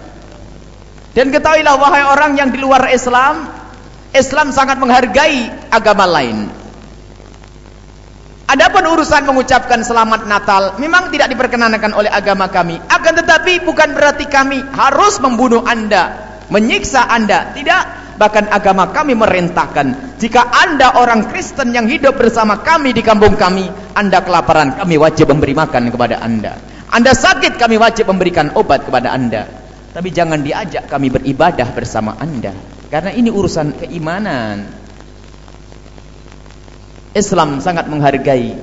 Dan ketahuilah wahai orang yang di luar Islam, Islam sangat menghargai agama lain. Adapun urusan mengucapkan selamat Natal memang tidak diperkenankan oleh agama kami. Akan tetapi bukan berarti kami harus membunuh Anda, menyiksa Anda. Tidak. Bahkan agama kami merintahkan, jika Anda orang Kristen yang hidup bersama kami di kampung kami, Anda kelaparan, kami wajib memberi makan kepada Anda. Anda sakit, kami wajib memberikan obat kepada Anda. Tapi jangan diajak kami beribadah bersama Anda. Karena ini urusan keimanan. Islam sangat menghargai.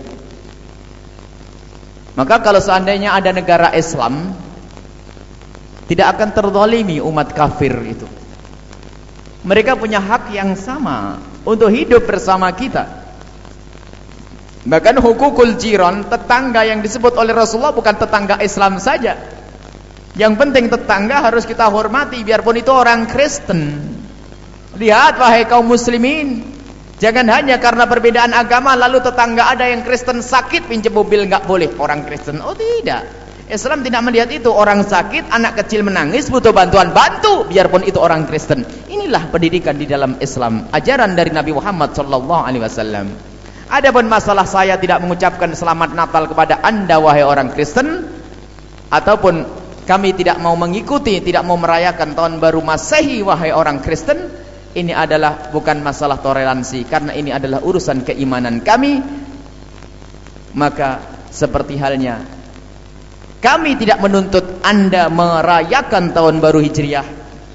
Maka kalau seandainya ada negara Islam, tidak akan terzalimi umat kafir itu. Mereka punya hak yang sama untuk hidup bersama kita. Bahkan hukukul jiran, tetangga yang disebut oleh Rasulullah bukan tetangga Islam saja. Yang penting tetangga harus kita hormati biarpun itu orang Kristen. Lihat wahai kaum muslimin, jangan hanya karena perbedaan agama lalu tetangga ada yang Kristen sakit pinjam mobil nggak boleh orang Kristen. Oh tidak. Islam tidak melihat itu orang sakit, anak kecil menangis butuh bantuan, bantu biarpun itu orang Kristen. Inilah pendidikan di dalam Islam, ajaran dari Nabi Muhammad sallallahu alaihi wasallam. Adapun masalah saya tidak mengucapkan selamat Natal kepada Anda wahai orang Kristen ataupun kami tidak mau mengikuti, tidak mau merayakan tahun baru Masehi wahai orang Kristen, ini adalah bukan masalah toleransi karena ini adalah urusan keimanan kami. Maka seperti halnya kami tidak menuntut anda merayakan tahun baru Hijriah.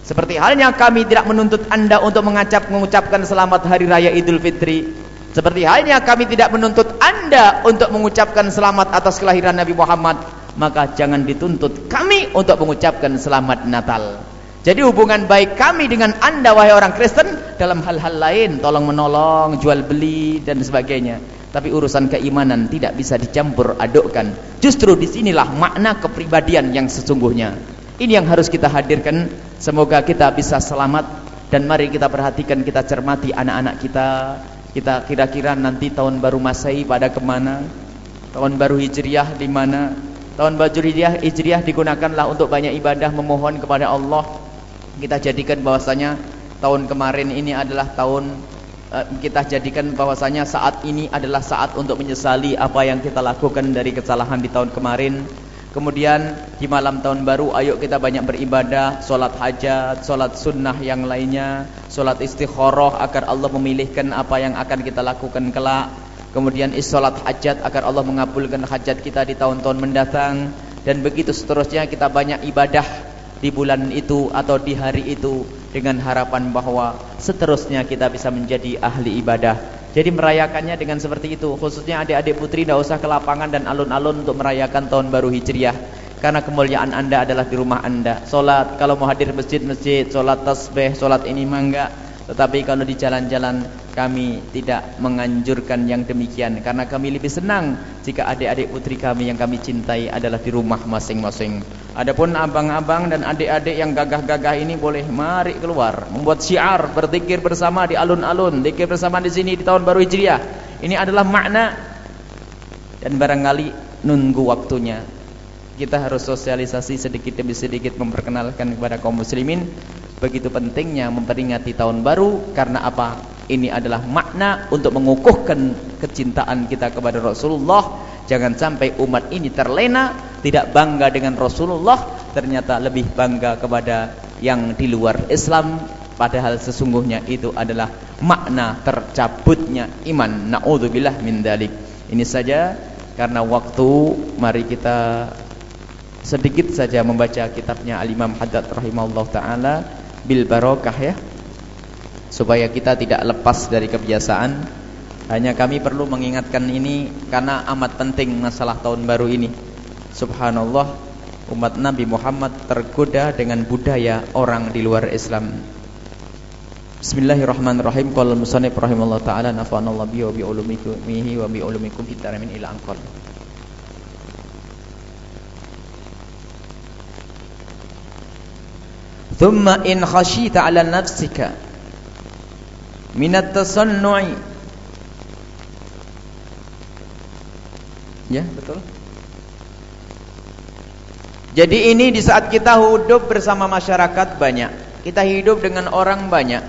Seperti halnya kami tidak menuntut anda untuk mengacap, mengucapkan selamat hari raya Idul Fitri. Seperti halnya kami tidak menuntut anda untuk mengucapkan selamat atas kelahiran Nabi Muhammad. Maka jangan dituntut kami untuk mengucapkan selamat Natal. Jadi hubungan baik kami dengan anda wahai orang Kristen dalam hal-hal lain, tolong menolong, jual beli dan sebagainya. Tapi urusan keimanan tidak bisa dicampur adukkan. Justru di sinilah makna kepribadian yang sesungguhnya. Ini yang harus kita hadirkan. Semoga kita bisa selamat. Dan mari kita perhatikan, kita cermati anak-anak kita. Kita kira-kira nanti tahun baru Masehi pada ke mana? Tahun baru Hijriah di mana? Tahun baru Hijriah, Hijriah digunakanlah untuk banyak ibadah memohon kepada Allah. Kita jadikan bahwasanya tahun kemarin ini adalah tahun Eh, kita jadikan bahwasanya saat ini adalah saat untuk menyesali apa yang kita lakukan dari kesalahan di tahun kemarin. Kemudian di malam tahun baru ayo kita banyak beribadah, solat hajat, solat sunnah yang lainnya, solat istikharah agar Allah memilihkan apa yang akan kita lakukan kelak. Kemudian isolat hajat agar Allah mengabulkan hajat kita di tahun-tahun mendatang dan begitu seterusnya kita banyak ibadah di bulan itu atau di hari itu dengan harapan bahwa seterusnya kita bisa menjadi ahli ibadah Jadi merayakannya dengan seperti itu. Khususnya adik-adik putri tidak usah ke lapangan dan alun-alun untuk merayakan tahun baru Hijriah. Karena kemuliaan anda adalah di rumah anda. Solat, kalau mau hadir masjid-masjid, solat tasbih, solat ini mangga. Tetapi kalau di jalan-jalan kami tidak menganjurkan yang demikian karena kami lebih senang jika adik-adik putri kami yang kami cintai adalah di rumah masing-masing. Adapun abang-abang dan adik-adik yang gagah-gagah ini boleh mari keluar membuat syiar berzikir bersama di alun-alun, zikir bersama di sini di tahun baru Hijriah. Ini adalah makna dan barangkali nunggu waktunya. Kita harus sosialisasi sedikit demi sedikit memperkenalkan kepada kaum muslimin Begitu pentingnya memperingati tahun baru karena apa? Ini adalah makna untuk mengukuhkan kecintaan kita kepada Rasulullah. Jangan sampai umat ini terlena, tidak bangga dengan Rasulullah, ternyata lebih bangga kepada yang di luar Islam padahal sesungguhnya itu adalah makna tercabutnya iman. Nauzubillah min dalik. Ini saja karena waktu mari kita sedikit saja membaca kitabnya Al-Imam Haddad rahimahullah taala bil barokah ya supaya kita tidak lepas dari kebiasaan hanya kami perlu mengingatkan ini karena amat penting masalah tahun baru ini. Subhanallah umat Nabi Muhammad tergoda dengan budaya orang di luar Islam. Bismillahirrahmanirrahim. Qala musannif rahimallahu taala nafa'anallahu bi wa bi ulumikum wa bi ulumikum fid ila anqal. Thumma in khashita ala nafsika minat tasannu'i Ya, betul. Jadi ini di saat kita hidup bersama masyarakat banyak. Kita hidup dengan orang banyak.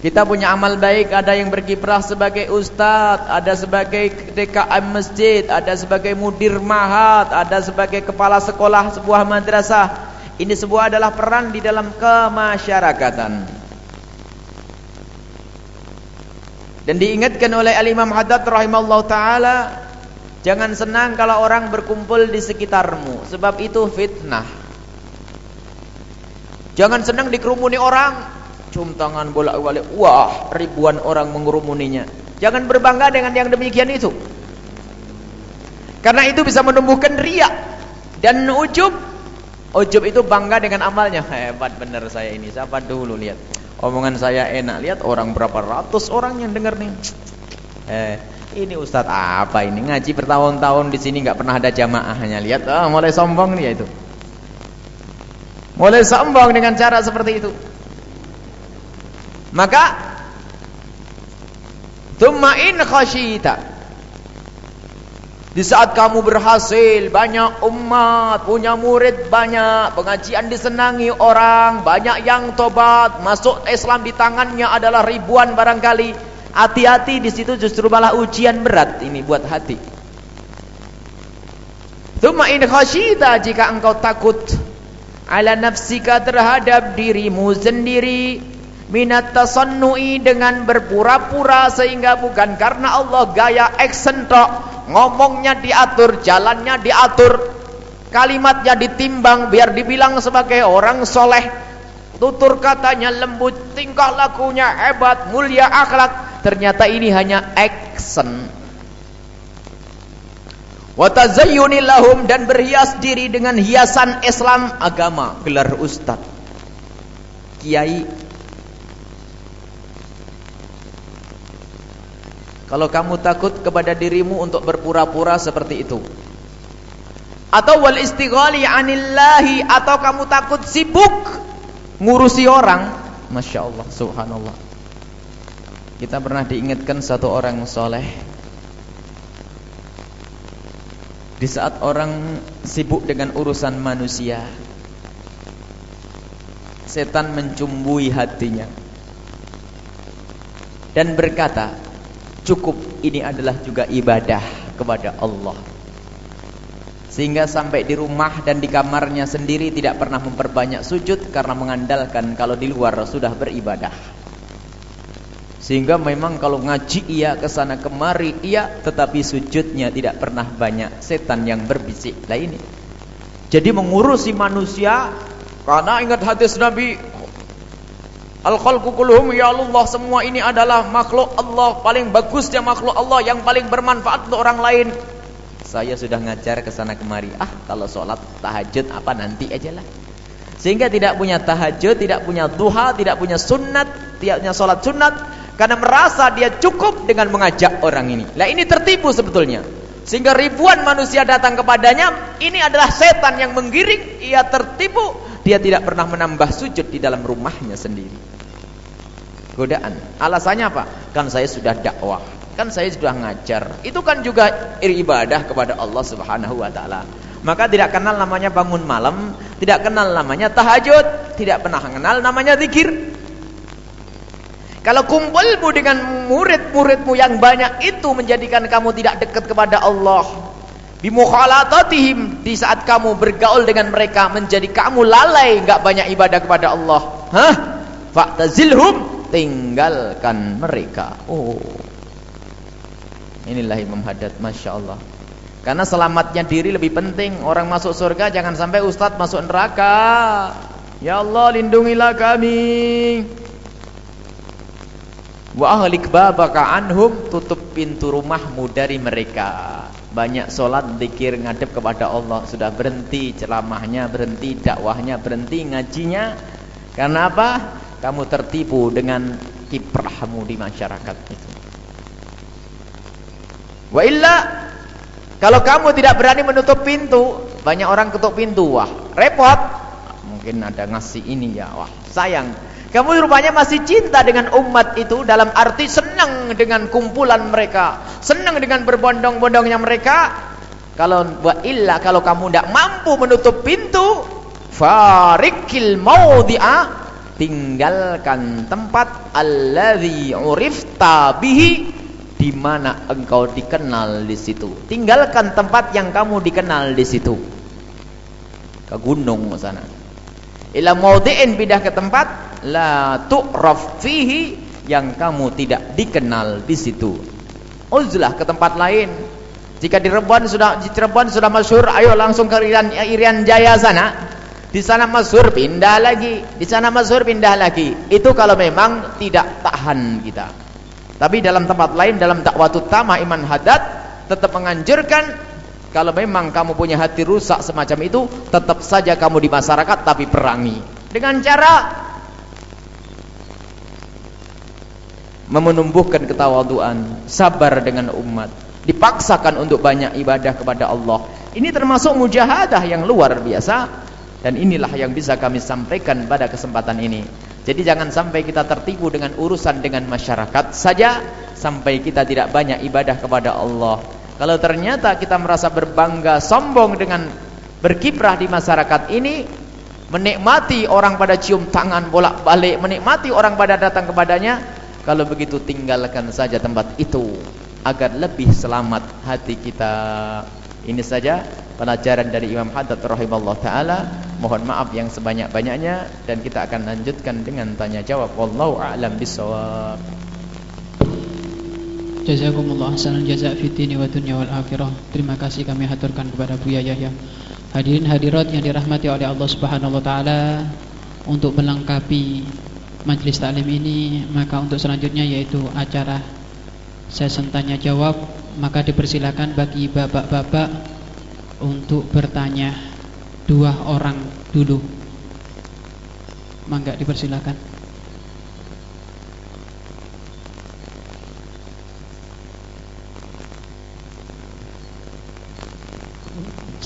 Kita punya amal baik, ada yang berkiprah sebagai ustadz, ada sebagai DKM masjid, ada sebagai mudir mahat, ada sebagai kepala sekolah sebuah madrasah. Ini sebuah adalah peran di dalam kemasyarakatan. Dan diingatkan oleh Al-Imam Haddad rahimahullah ta'ala Jangan senang kalau orang berkumpul di sekitarmu Sebab itu fitnah Jangan senang dikerumuni orang Cium tangan bolak-balik Wah ribuan orang mengerumuninya Jangan berbangga dengan yang demikian itu Karena itu bisa menumbuhkan riak Dan ujub Ujub itu bangga dengan amalnya. Hebat benar saya ini. Siapa dulu lihat. Omongan saya enak. Lihat orang berapa ratus orang yang dengar nih. Eh, ini Ustadz apa ini? Ngaji bertahun-tahun di sini nggak pernah ada jamaahnya. Lihat, oh, mulai sombong dia itu. Mulai sombong dengan cara seperti itu. Maka Thumma in khasyita di saat kamu berhasil, banyak umat, punya murid banyak, pengajian disenangi orang, banyak yang tobat, masuk Islam di tangannya adalah ribuan barangkali. Hati-hati di situ justru malah ujian berat ini buat hati. Tuma in khasyita jika engkau takut ala nafsika terhadap dirimu sendiri minat tasannu'i dengan berpura-pura sehingga bukan karena Allah gaya eksentok ngomongnya diatur, jalannya diatur, kalimatnya ditimbang biar dibilang sebagai orang soleh, tutur katanya lembut, tingkah lakunya hebat, mulia akhlak. Ternyata ini hanya action. Watazayyunillahum dan berhias diri dengan hiasan Islam agama, gelar ustaz, kiai, Kalau kamu takut kepada dirimu untuk berpura-pura seperti itu. Atau wal istighali anillahi atau kamu takut sibuk ngurusi orang. Masya Allah, subhanallah. Kita pernah diingatkan satu orang soleh. Di saat orang sibuk dengan urusan manusia, setan mencumbui hatinya dan berkata, cukup. Ini adalah juga ibadah kepada Allah. Sehingga sampai di rumah dan di kamarnya sendiri tidak pernah memperbanyak sujud karena mengandalkan kalau di luar sudah beribadah. Sehingga memang kalau ngaji ia ke sana kemari ia tetapi sujudnya tidak pernah banyak setan yang berbisik. Lah ini. Jadi mengurusi manusia karena ingat hadis Nabi Al-khalqu kulluhum ya Allah semua ini adalah makhluk Allah paling bagusnya makhluk Allah yang paling bermanfaat untuk orang lain. Saya sudah ngajar ke sana kemari. Ah, kalau sholat tahajud apa nanti aja lah. Sehingga tidak punya tahajud, tidak punya duha, tidak punya sunat, tidak punya sholat sunat karena merasa dia cukup dengan mengajak orang ini. Lah ini tertipu sebetulnya. Sehingga ribuan manusia datang kepadanya, ini adalah setan yang menggiring, ia tertipu, dia tidak pernah menambah sujud di dalam rumahnya sendiri godaan. Alasannya apa? Kan saya sudah dakwah, kan saya sudah ngajar. Itu kan juga ibadah kepada Allah Subhanahu wa taala. Maka tidak kenal namanya bangun malam, tidak kenal namanya tahajud, tidak pernah kenal namanya zikir. Kalau kumpulmu dengan murid-muridmu yang banyak itu menjadikan kamu tidak dekat kepada Allah. Bimukhalatatihim di saat kamu bergaul dengan mereka menjadi kamu lalai enggak banyak ibadah kepada Allah. Hah? Fa'tazilhum tinggalkan mereka. Oh. Inilah Imam Haddad, Masya Allah. Karena selamatnya diri lebih penting. Orang masuk surga jangan sampai ustadz masuk neraka. Ya Allah lindungilah kami. Wa ahlik babaka anhum tutup pintu rumahmu dari mereka. Banyak solat, dikir, ngadep kepada Allah Sudah berhenti ceramahnya, berhenti dakwahnya, berhenti ngajinya Karena apa? kamu tertipu dengan kiprahmu di masyarakat itu. Wa illa kalau kamu tidak berani menutup pintu, banyak orang ketuk pintu, wah repot. Mungkin ada ngasih ini ya, wah sayang. Kamu rupanya masih cinta dengan umat itu dalam arti senang dengan kumpulan mereka, senang dengan berbondong-bondongnya mereka. Kalau wa illa kalau kamu tidak mampu menutup pintu, farikil maudhi'a tinggalkan tempat alladzi urifta bihi di mana engkau dikenal di situ. Tinggalkan tempat yang kamu dikenal di situ. Ke gunung sana. Ila maudhi'in pindah ke tempat la tu'raf fihi yang kamu tidak dikenal di situ. Uzlah ke tempat lain. Jika di Rebon sudah di Cirebon sudah masyhur, ayo langsung ke Irian, Irian Jaya sana. Di sana masyhur pindah lagi, di sana masyhur pindah lagi. Itu kalau memang tidak tahan kita. Tapi dalam tempat lain dalam dakwah utama Iman Haddad tetap menganjurkan kalau memang kamu punya hati rusak semacam itu, tetap saja kamu di masyarakat tapi perangi. Dengan cara menumbuhkan ketawaduan, sabar dengan umat, dipaksakan untuk banyak ibadah kepada Allah. Ini termasuk mujahadah yang luar biasa dan inilah yang bisa kami sampaikan pada kesempatan ini. Jadi jangan sampai kita tertipu dengan urusan dengan masyarakat saja sampai kita tidak banyak ibadah kepada Allah. Kalau ternyata kita merasa berbangga, sombong dengan berkiprah di masyarakat ini, menikmati orang pada cium tangan bolak-balik, menikmati orang pada datang kepadanya, kalau begitu tinggalkan saja tempat itu agar lebih selamat hati kita. Ini saja pelajaran dari Imam Haddad rahimahullah taala. Mohon maaf yang sebanyak-banyaknya dan kita akan lanjutkan dengan tanya jawab. Wallahu a'lam bishawab. Jazakumullah ahsanal jaza fi dini wa dunya wal akhirah. Terima kasih kami haturkan kepada Buya Yahya. Hadirin hadirat yang dirahmati oleh Allah Subhanahu wa taala, untuk melengkapi majlis taklim ini, maka untuk selanjutnya yaitu acara sesi tanya jawab, maka dipersilakan bagi bapak-bapak untuk bertanya dua orang dulu. Mangga dipersilakan.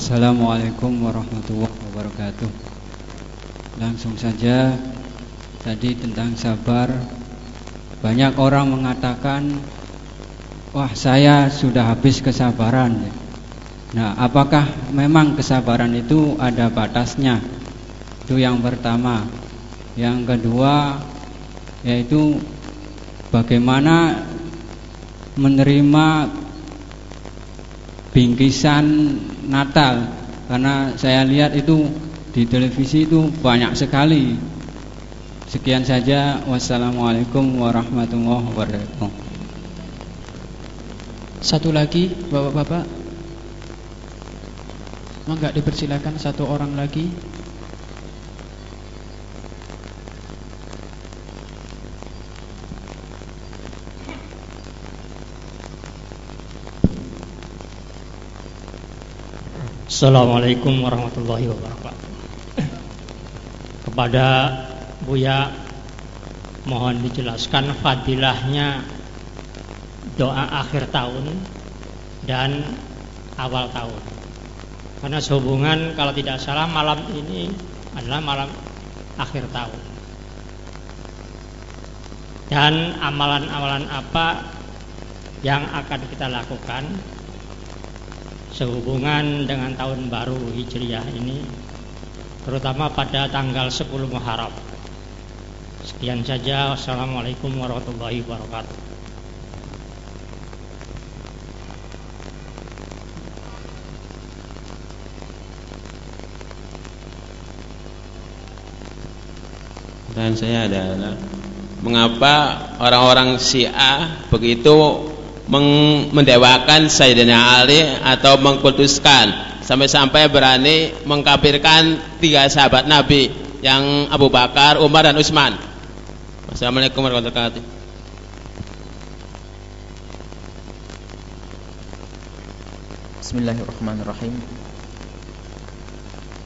Assalamualaikum warahmatullahi wabarakatuh. Langsung saja tadi tentang sabar. Banyak orang mengatakan, "Wah, saya sudah habis kesabaran." Nah, apakah memang kesabaran itu ada batasnya? Itu yang pertama. Yang kedua yaitu bagaimana menerima bingkisan Natal karena saya lihat itu di televisi itu banyak sekali. Sekian saja. Wassalamualaikum warahmatullahi wabarakatuh. Satu lagi, Bapak-bapak. Maka dipersilakan satu orang lagi Assalamualaikum warahmatullahi wabarakatuh. Kepada Buya mohon dijelaskan fadilahnya doa akhir tahun dan awal tahun. Karena sehubungan kalau tidak salah malam ini adalah malam akhir tahun. Dan amalan-amalan apa yang akan kita lakukan sehubungan dengan tahun baru Hijriah ini terutama pada tanggal 10 Muharram. Sekian saja. Wassalamualaikum warahmatullahi wabarakatuh. Dan saya adalah mengapa orang-orang Syiah begitu mendewakan Sayyidina Ali atau mengkultuskan sampai-sampai berani mengkafirkan tiga sahabat Nabi yang Abu Bakar, Umar dan Utsman. Assalamualaikum warahmatullahi wabarakatuh. Bismillahirrahmanirrahim.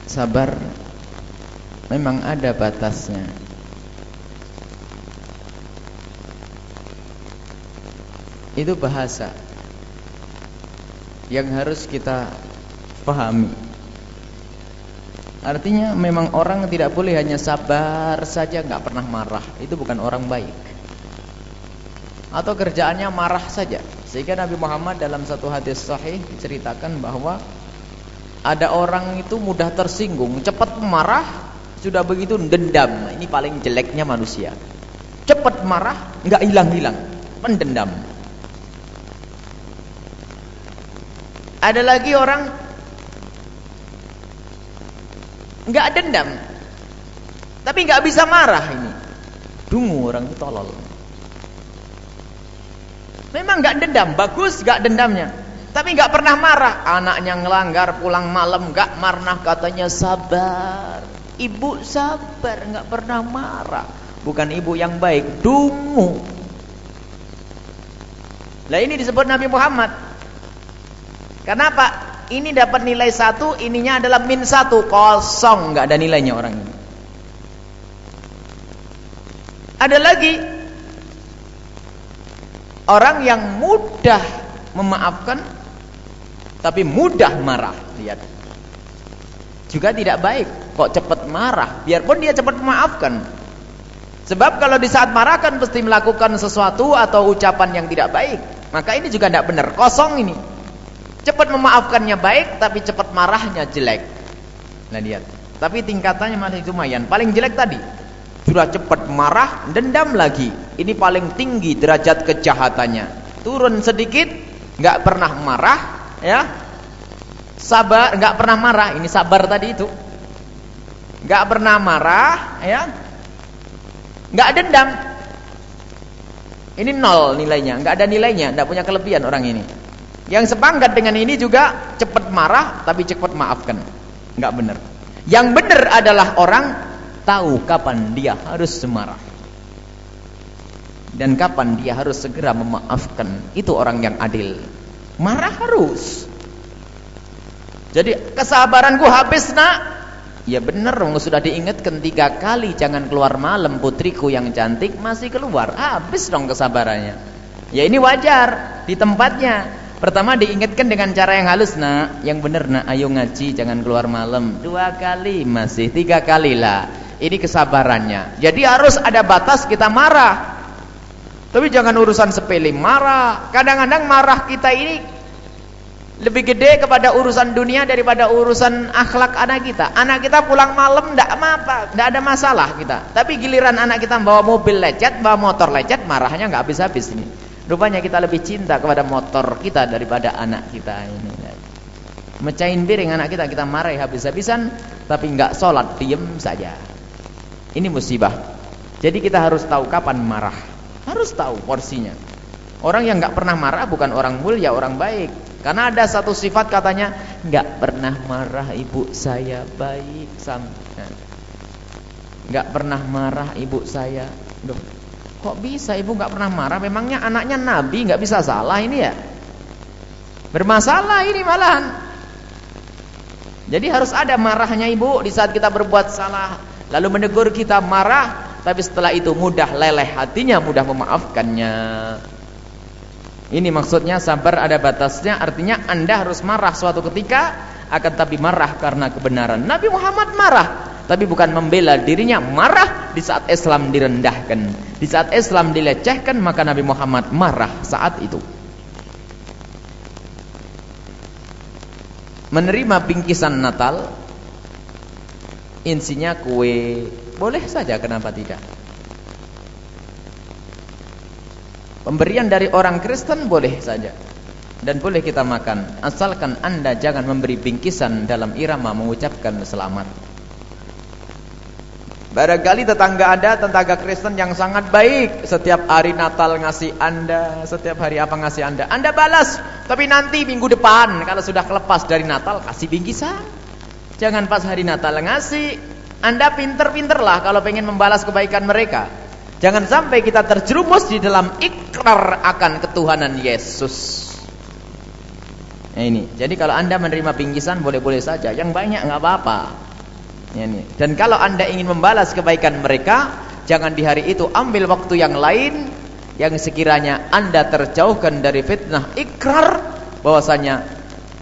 Sabar memang ada batasnya. Itu bahasa yang harus kita pahami. Artinya memang orang tidak boleh hanya sabar saja nggak pernah marah. Itu bukan orang baik. Atau kerjaannya marah saja. Sehingga Nabi Muhammad dalam satu hadis sahih ceritakan bahwa ada orang itu mudah tersinggung cepat marah sudah begitu dendam ini paling jeleknya manusia. Cepat marah nggak hilang-hilang pendendam Ada lagi orang nggak dendam, tapi nggak bisa marah ini. Dungu orang itu tolol. Memang nggak dendam, bagus nggak dendamnya, tapi nggak pernah marah. Anaknya ngelanggar pulang malam nggak marah katanya sabar. Ibu sabar nggak pernah marah. Bukan ibu yang baik, dungu. Lah ini disebut Nabi Muhammad Kenapa? Ini dapat nilai satu, ininya adalah min satu, kosong, nggak ada nilainya orang ini. Ada lagi orang yang mudah memaafkan, tapi mudah marah. Lihat, juga tidak baik. Kok cepat marah? Biarpun dia cepat memaafkan. Sebab kalau di saat marah kan pasti melakukan sesuatu atau ucapan yang tidak baik. Maka ini juga tidak benar. Kosong ini. Cepat memaafkannya baik, tapi cepat marahnya jelek. Nah lihat. Tapi tingkatannya masih lumayan. Paling jelek tadi. Sudah cepat marah, dendam lagi. Ini paling tinggi derajat kejahatannya. Turun sedikit, nggak pernah marah, ya. Sabar, nggak pernah marah. Ini sabar tadi itu. Nggak pernah marah, ya. Nggak dendam. Ini nol nilainya, nggak ada nilainya, nggak punya kelebihan orang ini. Yang sepangkat dengan ini juga cepat marah tapi cepat maafkan. Enggak benar. Yang benar adalah orang tahu kapan dia harus marah. Dan kapan dia harus segera memaafkan. Itu orang yang adil. Marah harus. Jadi kesabaranku habis nak. Ya benar sudah diingatkan tiga kali jangan keluar malam putriku yang cantik masih keluar. Habis dong kesabarannya. Ya ini wajar di tempatnya. Pertama diingatkan dengan cara yang halus nak, yang benar nak, ayo ngaji jangan keluar malam. Dua kali masih, tiga kali lah. Ini kesabarannya. Jadi harus ada batas kita marah. Tapi jangan urusan sepele marah. Kadang-kadang marah kita ini lebih gede kepada urusan dunia daripada urusan akhlak anak kita. Anak kita pulang malam tidak apa, tidak ada masalah kita. Tapi giliran anak kita bawa mobil lecet, bawa motor lecet, marahnya nggak habis-habis ini. Rupanya kita lebih cinta kepada motor kita daripada anak kita ini. Mecahin piring anak kita kita marahi habis-habisan tapi enggak sholat diem saja. Ini musibah. Jadi kita harus tahu kapan marah. Harus tahu porsinya. Orang yang enggak pernah marah bukan orang mulia, orang baik. Karena ada satu sifat katanya enggak pernah marah ibu saya baik sampai. Enggak pernah marah ibu saya. Duh. Kok bisa ibu nggak pernah marah? Memangnya anaknya nabi nggak bisa salah ini ya? Bermasalah ini malahan. Jadi harus ada marahnya ibu di saat kita berbuat salah. Lalu menegur kita marah. Tapi setelah itu mudah leleh hatinya. Mudah memaafkannya. Ini maksudnya sabar ada batasnya. Artinya anda harus marah suatu ketika. Akan tapi marah karena kebenaran. Nabi Muhammad marah. Tapi bukan membela dirinya. Marah di saat Islam direndahkan. Di saat Islam dilecehkan. Maka Nabi Muhammad marah saat itu. menerima bingkisan Natal insinya kue boleh saja kenapa tidak pemberian dari orang Kristen boleh saja dan boleh kita makan asalkan anda jangan memberi bingkisan dalam irama mengucapkan selamat Barangkali tetangga Anda tetangga Kristen yang sangat baik, setiap hari Natal ngasih Anda, setiap hari apa ngasih Anda, Anda balas. Tapi nanti minggu depan kalau sudah kelepas dari Natal kasih bingkisan. Jangan pas hari Natal ngasih. Anda pinter-pinterlah kalau pengen membalas kebaikan mereka. Jangan sampai kita terjerumus di dalam ikrar akan ketuhanan Yesus. Nah ini. Jadi kalau Anda menerima bingkisan boleh-boleh saja, yang banyak nggak apa-apa. Ini. Dan kalau anda ingin membalas kebaikan mereka, jangan di hari itu ambil waktu yang lain yang sekiranya anda terjauhkan dari fitnah ikrar bahwasanya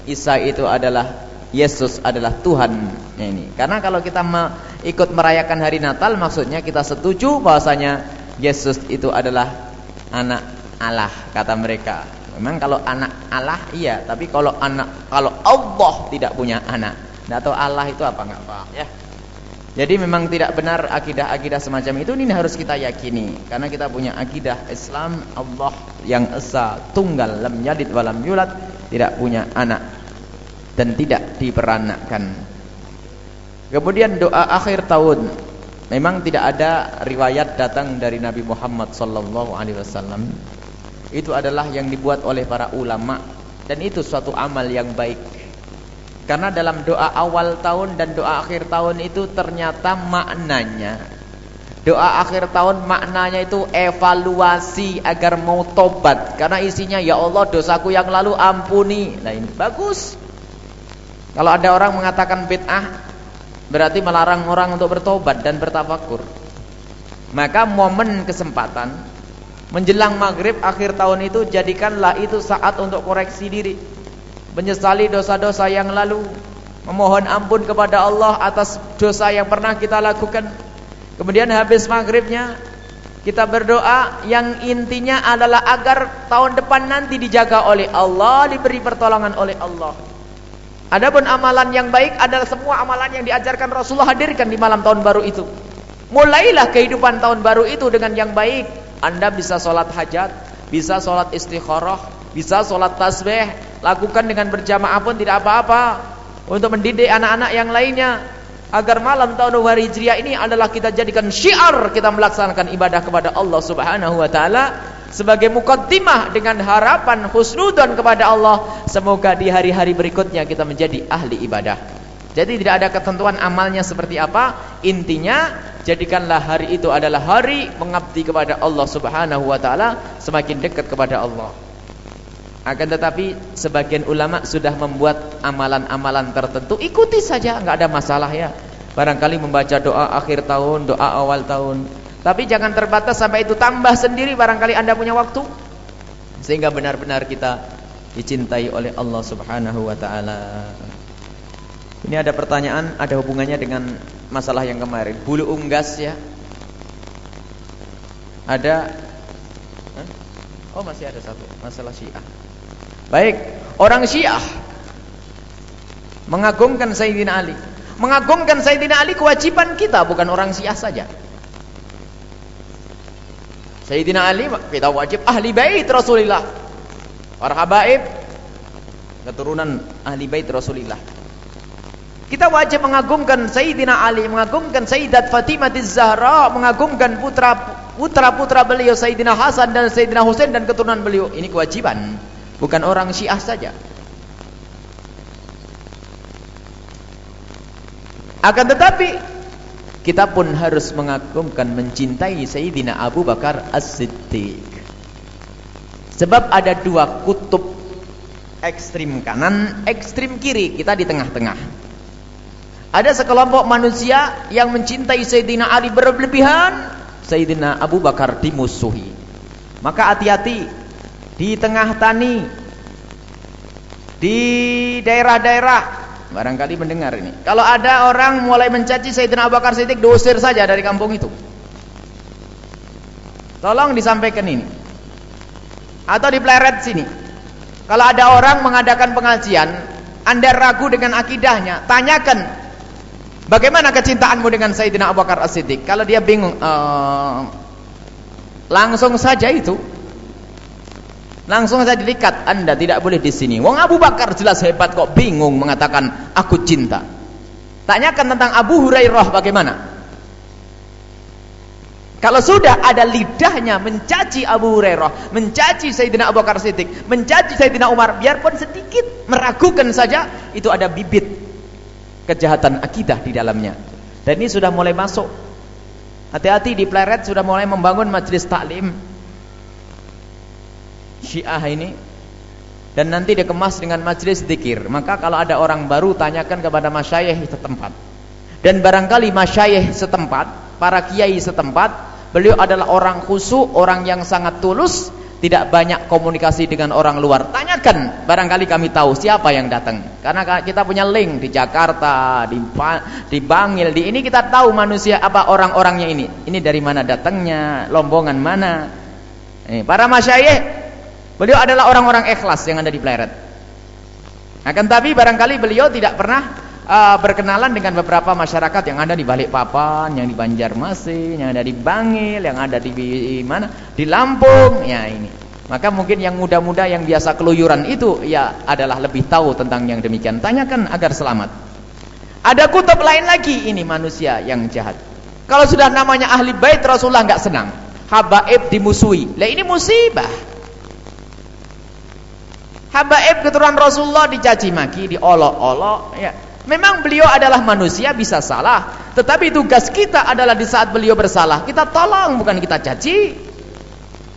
Isa itu adalah Yesus adalah Tuhan. Ini. Karena kalau kita ikut merayakan hari Natal, maksudnya kita setuju bahwasanya Yesus itu adalah anak Allah kata mereka. Memang kalau anak Allah iya, tapi kalau anak kalau Allah tidak punya anak. Tidak tahu Allah itu apa? Nggak paham ya. Jadi memang tidak benar akidah-akidah semacam itu. Ini harus kita yakini. Karena kita punya akidah Islam Allah yang esa tunggal lam yalid walam yulad tidak punya anak dan tidak diperanakkan. Kemudian doa akhir tahun. Memang tidak ada riwayat datang dari Nabi Muhammad sallallahu alaihi wasallam. Itu adalah yang dibuat oleh para ulama. Dan itu suatu amal yang baik karena dalam doa awal tahun dan doa akhir tahun itu ternyata maknanya. Doa akhir tahun maknanya itu evaluasi agar mau tobat. Karena isinya ya Allah dosaku yang lalu ampuni. Nah ini bagus. Kalau ada orang mengatakan bid'ah Berarti melarang orang untuk bertobat dan bertafakur. Maka momen kesempatan Menjelang maghrib akhir tahun itu Jadikanlah itu saat untuk koreksi diri menyesali dosa-dosa yang lalu, memohon ampun kepada Allah atas dosa yang pernah kita lakukan. Kemudian habis maghribnya kita berdoa yang intinya adalah agar tahun depan nanti dijaga oleh Allah, diberi pertolongan oleh Allah. Adapun amalan yang baik adalah semua amalan yang diajarkan Rasulullah hadirkan di malam tahun baru itu. Mulailah kehidupan tahun baru itu dengan yang baik. Anda bisa sholat hajat, bisa sholat istikharah, bisa sholat tasbih, lakukan dengan berjamaah pun tidak apa-apa. Untuk mendidik anak-anak yang lainnya. Agar malam tahun baru Hijriah ini adalah kita jadikan syiar. Kita melaksanakan ibadah kepada Allah Subhanahu wa taala sebagai mukaddimah dengan harapan husnudzon kepada Allah. Semoga di hari-hari berikutnya kita menjadi ahli ibadah. Jadi tidak ada ketentuan amalnya seperti apa, intinya jadikanlah hari itu adalah hari mengabdi kepada Allah Subhanahu wa taala, semakin dekat kepada Allah. Akan tetapi sebagian ulama sudah membuat amalan-amalan tertentu ikuti saja, nggak ada masalah ya. Barangkali membaca doa akhir tahun, doa awal tahun. Tapi jangan terbatas sampai itu tambah sendiri barangkali Anda punya waktu sehingga benar-benar kita dicintai oleh Allah Subhanahu wa taala. Ini ada pertanyaan ada hubungannya dengan masalah yang kemarin. Bulu unggas ya. Ada Oh masih ada satu masalah Syiah. Baik, orang Syiah mengagungkan Sayyidina Ali. Mengagungkan Sayyidina Ali kewajiban kita, bukan orang Syiah saja. Sayyidina Ali kita wajib ahli bait Rasulullah. Para habaib keturunan ahli bait Rasulullah. Kita wajib mengagungkan Sayyidina Ali, mengagungkan Sayyidat Fatimah Zahra, mengagungkan putra putra-putra beliau Sayyidina Hasan dan Sayyidina Husain dan keturunan beliau. Ini kewajiban. Bukan orang Syiah saja. Akan tetapi kita pun harus mengagumkan mencintai Sayyidina Abu Bakar As-Siddiq. Sebab ada dua kutub ekstrim kanan, ekstrim kiri, kita di tengah-tengah. Ada sekelompok manusia yang mencintai Sayyidina Ali berlebihan, Sayyidina Abu Bakar dimusuhi. Maka hati-hati di tengah tani, di daerah-daerah, barangkali mendengar ini. Kalau ada orang mulai mencaci Sayyidina Abu Bakar Siddiq, diusir saja dari kampung itu. Tolong disampaikan ini. Atau di pleret sini. Kalau ada orang mengadakan pengajian, Anda ragu dengan akidahnya, tanyakan Bagaimana kecintaanmu dengan Sayyidina Abu Bakar As-Siddiq? Kalau dia bingung, uh, langsung saja itu. Langsung saja dilikat, Anda tidak boleh di sini. Wong Abu Bakar jelas hebat kok bingung mengatakan aku cinta. Tanyakan tentang Abu Hurairah bagaimana? Kalau sudah ada lidahnya mencaci Abu Hurairah, mencaci Sayyidina Abu Bakar Siddiq, mencaci Sayyidina Umar, biarpun sedikit meragukan saja, itu ada bibit kejahatan akidah di dalamnya. Dan ini sudah mulai masuk. Hati-hati di Pleret sudah mulai membangun majelis taklim Syiah ini dan nanti dikemas dengan majelis zikir. Maka kalau ada orang baru tanyakan kepada masyayikh setempat. Dan barangkali masyayikh setempat, para kiai setempat, beliau adalah orang khusyuk, orang yang sangat tulus tidak banyak komunikasi dengan orang luar. Tanyakan, barangkali kami tahu siapa yang datang. Karena kita punya link di Jakarta, di di Bangil, di ini kita tahu manusia apa orang-orangnya ini. Ini dari mana datangnya, lombongan mana. Ini, para masyayikh, beliau adalah orang-orang ikhlas yang ada di Pleret. Akan tapi barangkali beliau tidak pernah uh, berkenalan dengan beberapa masyarakat yang ada di Balikpapan, yang di Banjarmasin, yang ada di Bangil, yang ada di, di mana? Di Lampung. Ya ini. Maka mungkin yang muda-muda yang biasa keluyuran itu ya adalah lebih tahu tentang yang demikian. Tanyakan agar selamat. Ada kutub lain lagi ini manusia yang jahat. Kalau sudah namanya ahli bait Rasulullah nggak senang. Habaib dimusuhi. Lah ini musibah. Habaib keturunan Rasulullah dicaci maki, diolok-olok, ya. Memang beliau adalah manusia bisa salah, tetapi tugas kita adalah di saat beliau bersalah, kita tolong bukan kita caci.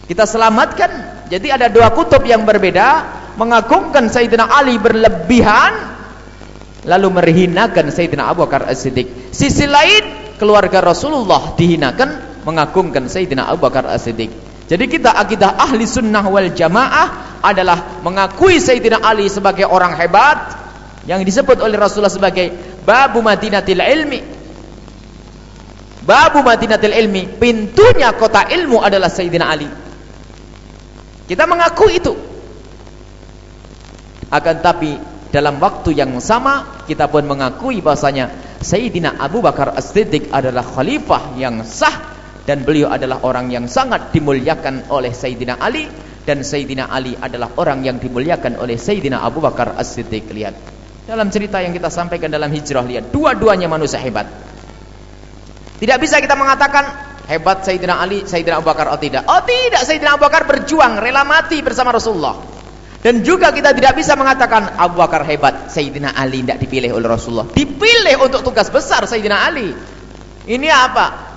Kita selamatkan. Jadi ada dua kutub yang berbeda, mengagungkan Sayyidina Ali berlebihan lalu merhinakan Sayyidina Abu Bakar As-Siddiq. Sisi lain keluarga Rasulullah dihinakan mengagungkan Sayyidina Abu Bakar As-Siddiq. Jadi kita akidah ahli sunnah wal jamaah adalah mengakui Sayyidina Ali sebagai orang hebat, yang disebut oleh Rasulullah sebagai babu madinatil ilmi. Babu madinatil ilmi pintunya kota ilmu adalah Sayyidina Ali. Kita mengaku itu. Akan tapi dalam waktu yang sama kita pun mengakui bahasanya Sayyidina Abu Bakar As-Siddiq adalah khalifah yang sah dan beliau adalah orang yang sangat dimuliakan oleh Sayyidina Ali dan Sayyidina Ali adalah orang yang dimuliakan oleh Sayyidina Abu Bakar As-Siddiq lihat dalam cerita yang kita sampaikan dalam hijrah lihat, dua-duanya manusia hebat. Tidak bisa kita mengatakan hebat Sayyidina Ali, Sayyidina Abu Bakar oh tidak. Oh tidak, Sayyidina Abu Bakar berjuang, rela mati bersama Rasulullah. Dan juga kita tidak bisa mengatakan Abu Bakar hebat, Sayyidina Ali tidak dipilih oleh Rasulullah. Dipilih untuk tugas besar Sayyidina Ali. Ini apa?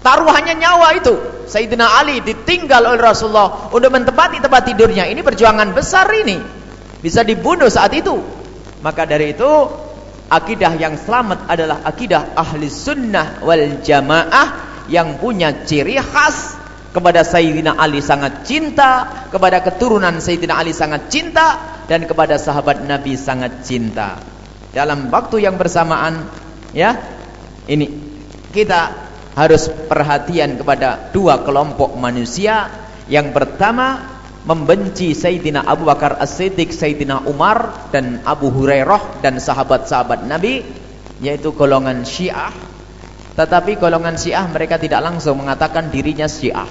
Taruhannya nyawa itu. Sayyidina Ali ditinggal oleh Rasulullah untuk menempati tempat tidurnya. Ini perjuangan besar ini bisa dibunuh saat itu maka dari itu akidah yang selamat adalah akidah ahli sunnah wal jamaah yang punya ciri khas kepada Sayyidina Ali sangat cinta kepada keturunan Sayyidina Ali sangat cinta dan kepada sahabat Nabi sangat cinta dalam waktu yang bersamaan ya ini kita harus perhatian kepada dua kelompok manusia yang pertama membenci Sayyidina Abu Bakar As-Siddiq, Sayyidina Umar dan Abu Hurairah dan sahabat-sahabat Nabi yaitu golongan Syiah. Tetapi golongan Syiah mereka tidak langsung mengatakan dirinya Syiah.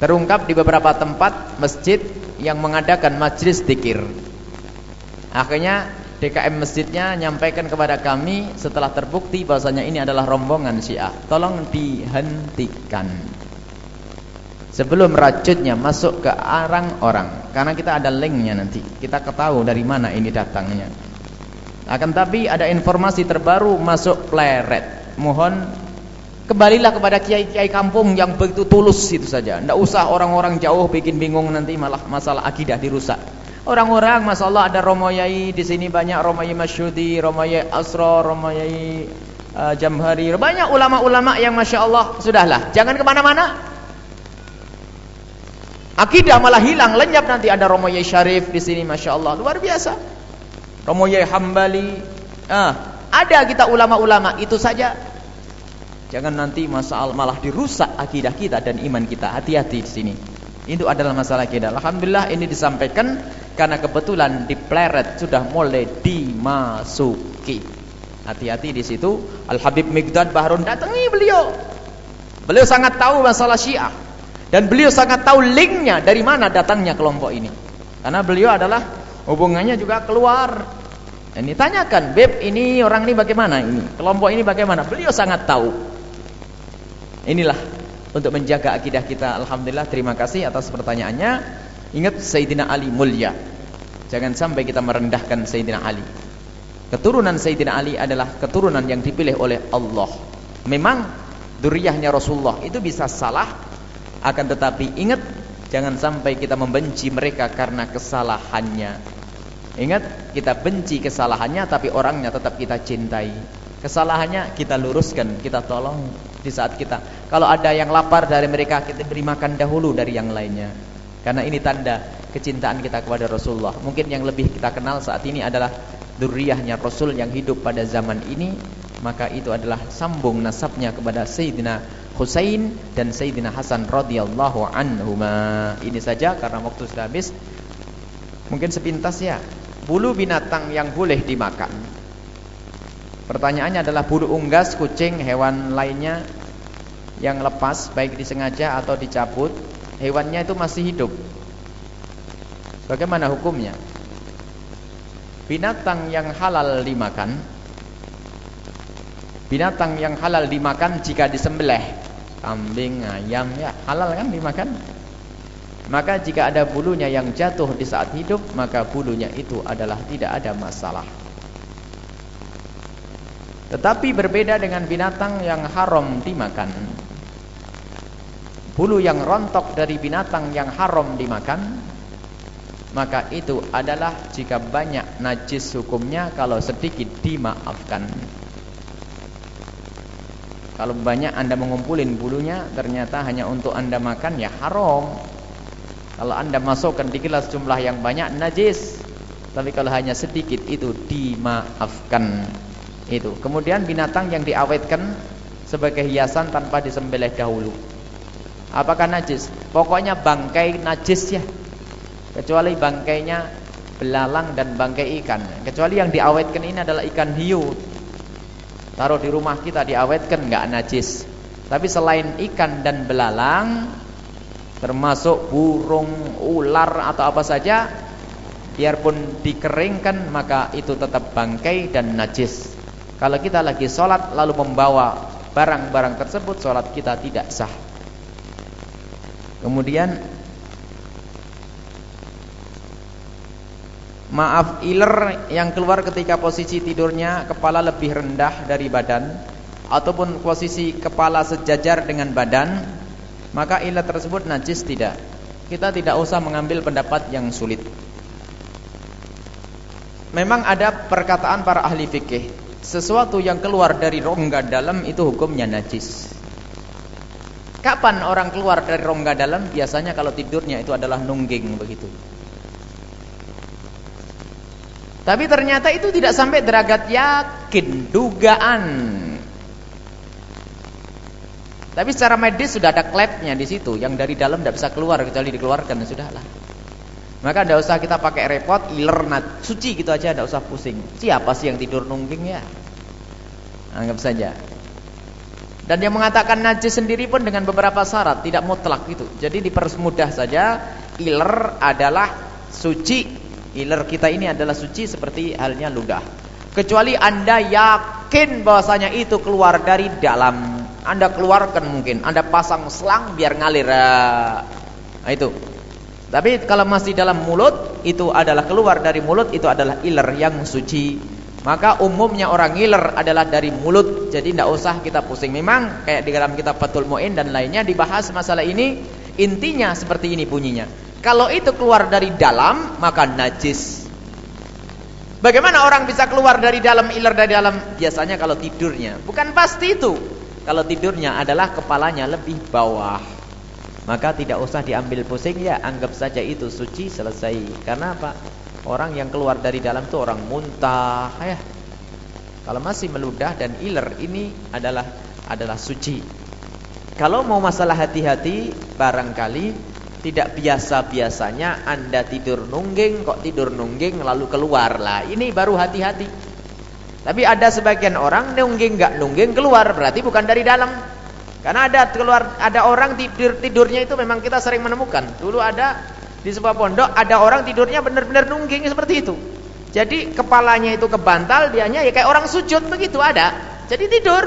Terungkap di beberapa tempat masjid yang mengadakan majlis dikir. Akhirnya DKM masjidnya nyampaikan kepada kami setelah terbukti bahwasanya ini adalah rombongan Syiah. Tolong dihentikan. Sebelum racunnya masuk ke arang orang. Karena kita ada linknya nanti. Kita ketahui dari mana ini datangnya. Akan tapi ada informasi terbaru masuk pleret. Mohon kembalilah kepada kiai-kiai kampung yang begitu tulus itu saja. Tidak usah orang-orang jauh bikin bingung nanti malah masalah akidah dirusak Orang-orang Masya Allah ada Romoyai di sini banyak Romoyai Masyudi, Romoyai Asro, Romoyai uh, Jamhari. Banyak ulama-ulama yang Masya Allah sudahlah. Jangan ke mana-mana. Akidah malah hilang, lenyap nanti ada Romoyai Syarif di sini Masya Allah. Luar biasa. Romoyai Hambali. Ah, ada kita ulama-ulama itu saja. Jangan nanti masalah malah dirusak akidah kita dan iman kita. Hati-hati di sini. Itu adalah masalah kita. Alhamdulillah ini disampaikan karena kebetulan di pleret sudah mulai dimasuki. Hati-hati di situ. Al Habib Migdad Bahrun datangi beliau. Beliau sangat tahu masalah Syiah dan beliau sangat tahu linknya dari mana datangnya kelompok ini. Karena beliau adalah hubungannya juga keluar. Ini tanyakan, Beb, ini orang ini bagaimana ini? Kelompok ini bagaimana? Beliau sangat tahu. Inilah untuk menjaga akidah kita. Alhamdulillah, terima kasih atas pertanyaannya. Ingat Sayyidina Ali mulia. Jangan sampai kita merendahkan Sayyidina Ali. Keturunan Sayyidina Ali adalah keturunan yang dipilih oleh Allah. Memang duriyahnya Rasulullah itu bisa salah akan tetapi ingat jangan sampai kita membenci mereka karena kesalahannya. Ingat kita benci kesalahannya tapi orangnya tetap kita cintai. Kesalahannya kita luruskan, kita tolong di saat kita. Kalau ada yang lapar dari mereka kita beri makan dahulu dari yang lainnya. Karena ini tanda kecintaan kita kepada Rasulullah. Mungkin yang lebih kita kenal saat ini adalah duriyahnya Rasul yang hidup pada zaman ini. Maka itu adalah sambung nasabnya kepada Sayyidina Husain dan Sayyidina Hasan radhiyallahu anhuma. Ini saja karena waktu sudah habis. Mungkin sepintas ya. Bulu binatang yang boleh dimakan. Pertanyaannya adalah bulu unggas, kucing, hewan lainnya yang lepas baik disengaja atau dicabut hewannya itu masih hidup. Bagaimana hukumnya? Binatang yang halal dimakan Binatang yang halal dimakan jika disembelih Kambing, ayam ya halal kan dimakan Maka jika ada bulunya yang jatuh di saat hidup Maka bulunya itu adalah tidak ada masalah Tetapi berbeda dengan binatang yang haram dimakan bulu yang rontok dari binatang yang haram dimakan maka itu adalah jika banyak najis hukumnya kalau sedikit dimaafkan. Kalau banyak anda mengumpulin bulunya ternyata hanya untuk anda makan ya haram. Kalau anda masukkan di gelas jumlah yang banyak najis. Tapi kalau hanya sedikit itu dimaafkan. Itu. Kemudian binatang yang diawetkan sebagai hiasan tanpa disembelih dahulu Apakah najis? Pokoknya bangkai najis ya. Kecuali bangkainya belalang dan bangkai ikan. Kecuali yang diawetkan ini adalah ikan hiu. Taruh di rumah kita diawetkan enggak najis. Tapi selain ikan dan belalang termasuk burung, ular atau apa saja biarpun dikeringkan maka itu tetap bangkai dan najis. Kalau kita lagi sholat lalu membawa barang-barang tersebut sholat kita tidak sah. Kemudian Maaf iler yang keluar ketika posisi tidurnya kepala lebih rendah dari badan ataupun posisi kepala sejajar dengan badan, maka iler tersebut najis tidak. Kita tidak usah mengambil pendapat yang sulit. Memang ada perkataan para ahli fikih, sesuatu yang keluar dari rongga dalam itu hukumnya najis. Kapan orang keluar dari rongga dalam? Biasanya kalau tidurnya itu adalah nungging begitu. Tapi ternyata itu tidak sampai derajat yakin, dugaan. Tapi secara medis sudah ada klepnya di situ, yang dari dalam tidak bisa keluar kecuali dikeluarkan sudahlah. Maka tidak usah kita pakai repot, iler, suci gitu aja, tidak usah pusing. Siapa sih yang tidur nungging ya? Anggap saja. Dan yang mengatakan najis sendiri pun dengan beberapa syarat, tidak mutlak itu. Jadi dipermudah saja, iler adalah suci. Iler kita ini adalah suci seperti halnya ludah. Kecuali Anda yakin bahwasanya itu keluar dari dalam. Anda keluarkan mungkin, Anda pasang selang biar ngalir. Nah, itu. Tapi kalau masih dalam mulut, itu adalah keluar dari mulut, itu adalah iler yang suci. Maka umumnya orang ngiler adalah dari mulut. Jadi tidak usah kita pusing. Memang kayak di dalam kitab Fathul Mu'in dan lainnya dibahas masalah ini. Intinya seperti ini bunyinya. Kalau itu keluar dari dalam, maka najis. Bagaimana orang bisa keluar dari dalam, iler dari dalam? Biasanya kalau tidurnya. Bukan pasti itu. Kalau tidurnya adalah kepalanya lebih bawah. Maka tidak usah diambil pusing ya, anggap saja itu suci selesai. Karena apa? Orang yang keluar dari dalam itu orang muntah, ya. Kalau masih meludah dan iler ini adalah adalah suci. Kalau mau masalah hati-hati, barangkali tidak biasa-biasanya Anda tidur nungging kok tidur nungging lalu keluar lah. Ini baru hati-hati. Tapi ada sebagian orang nungging nggak nungging keluar berarti bukan dari dalam. Karena ada keluar ada orang tidur tidurnya itu memang kita sering menemukan. Dulu ada di sebuah pondok ada orang tidurnya benar-benar nungging seperti itu. Jadi kepalanya itu kebantal, dianya ya kayak orang sujud begitu ada. Jadi tidur.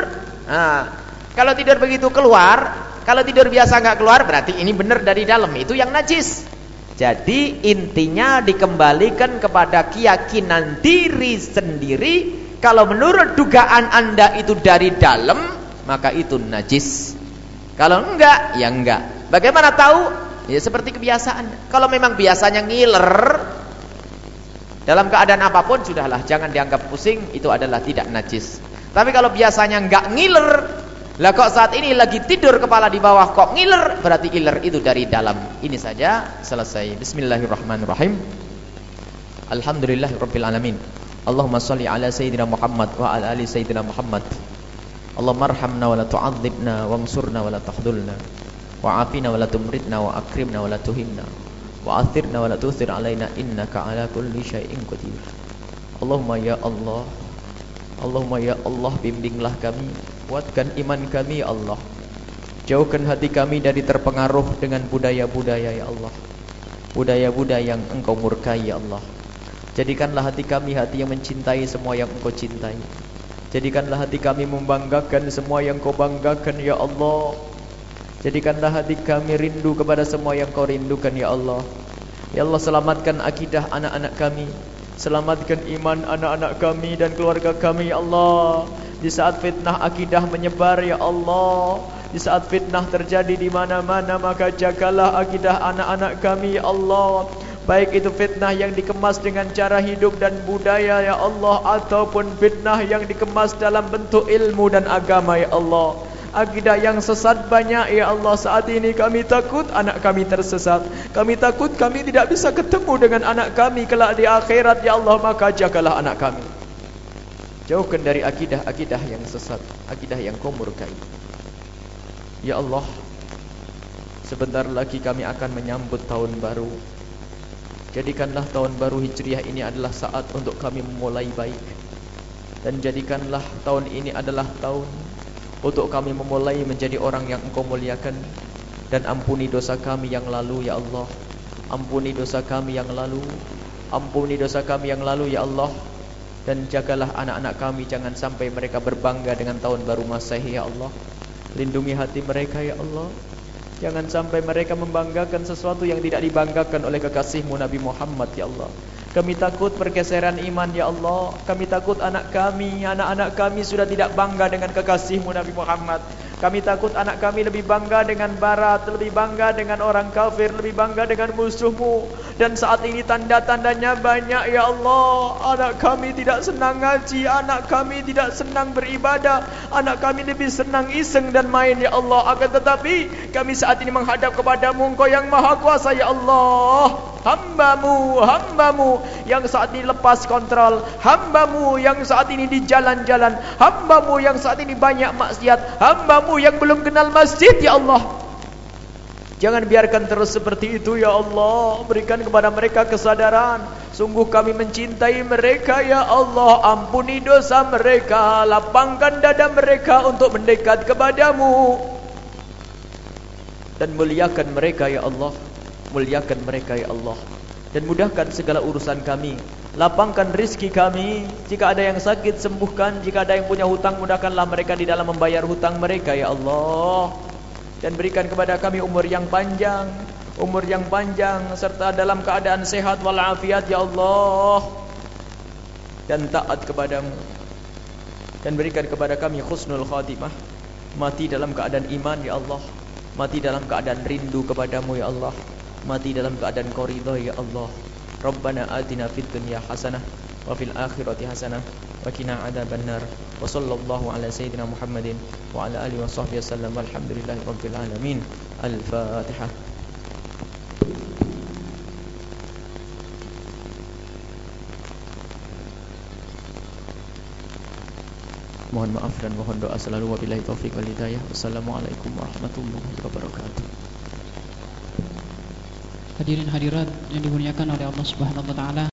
Nah, kalau tidur begitu keluar, kalau tidur biasa nggak keluar berarti ini benar dari dalam. Itu yang najis. Jadi intinya dikembalikan kepada keyakinan diri sendiri. Kalau menurut dugaan anda itu dari dalam, maka itu najis. Kalau enggak, ya enggak. Bagaimana tahu? Ya seperti kebiasaan. Kalau memang biasanya ngiler, dalam keadaan apa pun sudahlah, jangan dianggap pusing, itu adalah tidak najis. Tapi kalau biasanya enggak ngiler, lah kok saat ini lagi tidur kepala di bawah kok ngiler, berarti iler itu dari dalam. Ini saja selesai. Bismillahirrahmanirrahim. Alhamdulillahirabbil alamin. Allahumma shalli ala sayyidina Muhammad wa ala ali sayyidina Muhammad. Allahumma arhamna wa la tu'adzibna wansurna wa la tahdhulna wa afina wa la tumritna wa akrimna wa la tuhinna wa athirna wa la tuthir alaina innaka ala kulli syai'in qadir. Allahumma ya Allah Allahumma ya Allah bimbinglah kami Kuatkan iman kami ya Allah. Jauhkan hati kami dari terpengaruh dengan budaya-budaya ya Allah. Budaya-budaya yang engkau murkai ya Allah. Jadikanlah hati kami hati yang mencintai semua yang engkau cintai. Jadikanlah hati kami membanggakan semua yang kau banggakan ya Allah Jadikanlah hati kami rindu kepada semua yang kau rindukan ya Allah. Ya Allah selamatkan akidah anak-anak kami. Selamatkan iman anak-anak kami dan keluarga kami ya Allah. Di saat fitnah akidah menyebar ya Allah. Di saat fitnah terjadi di mana-mana Maka jagalah akidah anak-anak kami ya Allah. Baik itu fitnah yang dikemas dengan cara hidup dan budaya ya Allah Ataupun fitnah yang dikemas dalam bentuk ilmu dan agama ya Allah Akidah yang sesat banyak ya Allah. Saat ini kami takut anak kami tersesat. Kami takut kami tidak bisa ketemu dengan anak kami kelak di akhirat ya Allah. Maka jagalah anak kami. Jauhkan dari akidah-akidah yang sesat Akidah yang kau Ya Allah Sebentar lagi kami akan menyambut tahun baru. Jadikanlah tahun baru Hijriah ini adalah saat untuk kami memulai baik. Dan jadikanlah tahun ini adalah tahun untuk kami memulai menjadi orang yang engkau muliakan. Dan ampuni dosa kami yang lalu ya Allah. Ampuni dosa kami yang lalu. Ampuni dosa kami yang lalu ya Allah. Dan jagalah anak-anak kami jangan sampai mereka berbangga dengan tahun baru Masehi ya Allah. Lindungi hati mereka ya Allah. Jangan sampai mereka membanggakan sesuatu yang tidak dibanggakan oleh kekasihmu Nabi Muhammad ya Allah kami takut pergeseran iman ya Allah. Kami takut anak kami Anak-anak kami sudah tidak bangga dengan kekasihmu Nabi Muhammad. Kami takut anak kami lebih bangga dengan barat Lebih bangga dengan orang kafir Lebih bangga dengan musuhmu. Dan saat ini tanda-tandanya banyak ya Allah. Anak kami tidak senang ngaji Anak kami tidak senang beribadah Anak kami lebih senang iseng dan main ya Allah. Akan tetapi kami saat ini menghadap kepadamu Engkau yang maha kuasa ya Allah Hambamu, hambamu yang saat ini lepas kontrol. Hambamu yang saat ini di jalan-jalan. Hambamu yang saat ini banyak maksiat. Hambamu yang belum kenal masjid ya Allah. Jangan biarkan terus seperti itu ya Allah. Berikan kepada mereka kesadaran. Sungguh kami mencintai mereka ya Allah. Ampuni dosa mereka. Lapangkan dada mereka untuk mendekat kepadamu. Dan muliakan mereka ya Allah Muliakan mereka ya Allah. Dan mudahkan segala urusan kami. Lapangkan rizki kami. Jika ada yang sakit sembuhkan. Jika ada yang punya hutang mudahkanlah mereka di dalam membayar hutang mereka ya Allah. Dan berikan kepada kami umur yang panjang. Umur yang panjang Serta dalam keadaan sehat walafiat ya Allah. Dan taat kepadamu. Dan berikan kepada kami khusnul khatimah. Mati dalam keadaan iman ya Allah. Mati dalam keadaan rindu kepadamu ya Allah mati dalam keadaan kau ridha ya Allah. Rabbana atina fid dunya hasanah wa fil akhirati hasanah wa qina adzabannar wa sallallahu ala sayyidina Muhammadin wa ala alihi wa sahbihi wasallam walhamdulillahi rabbil alamin. Al-fatihah Mohon maaf dan mohon doa selalu. Wabillahi taufik wal hidayah. Wassalamualaikum warahmatullahi wabarakatuh. Hadirin hadirat yang dimuliakan oleh Allah Subhanahu wa taala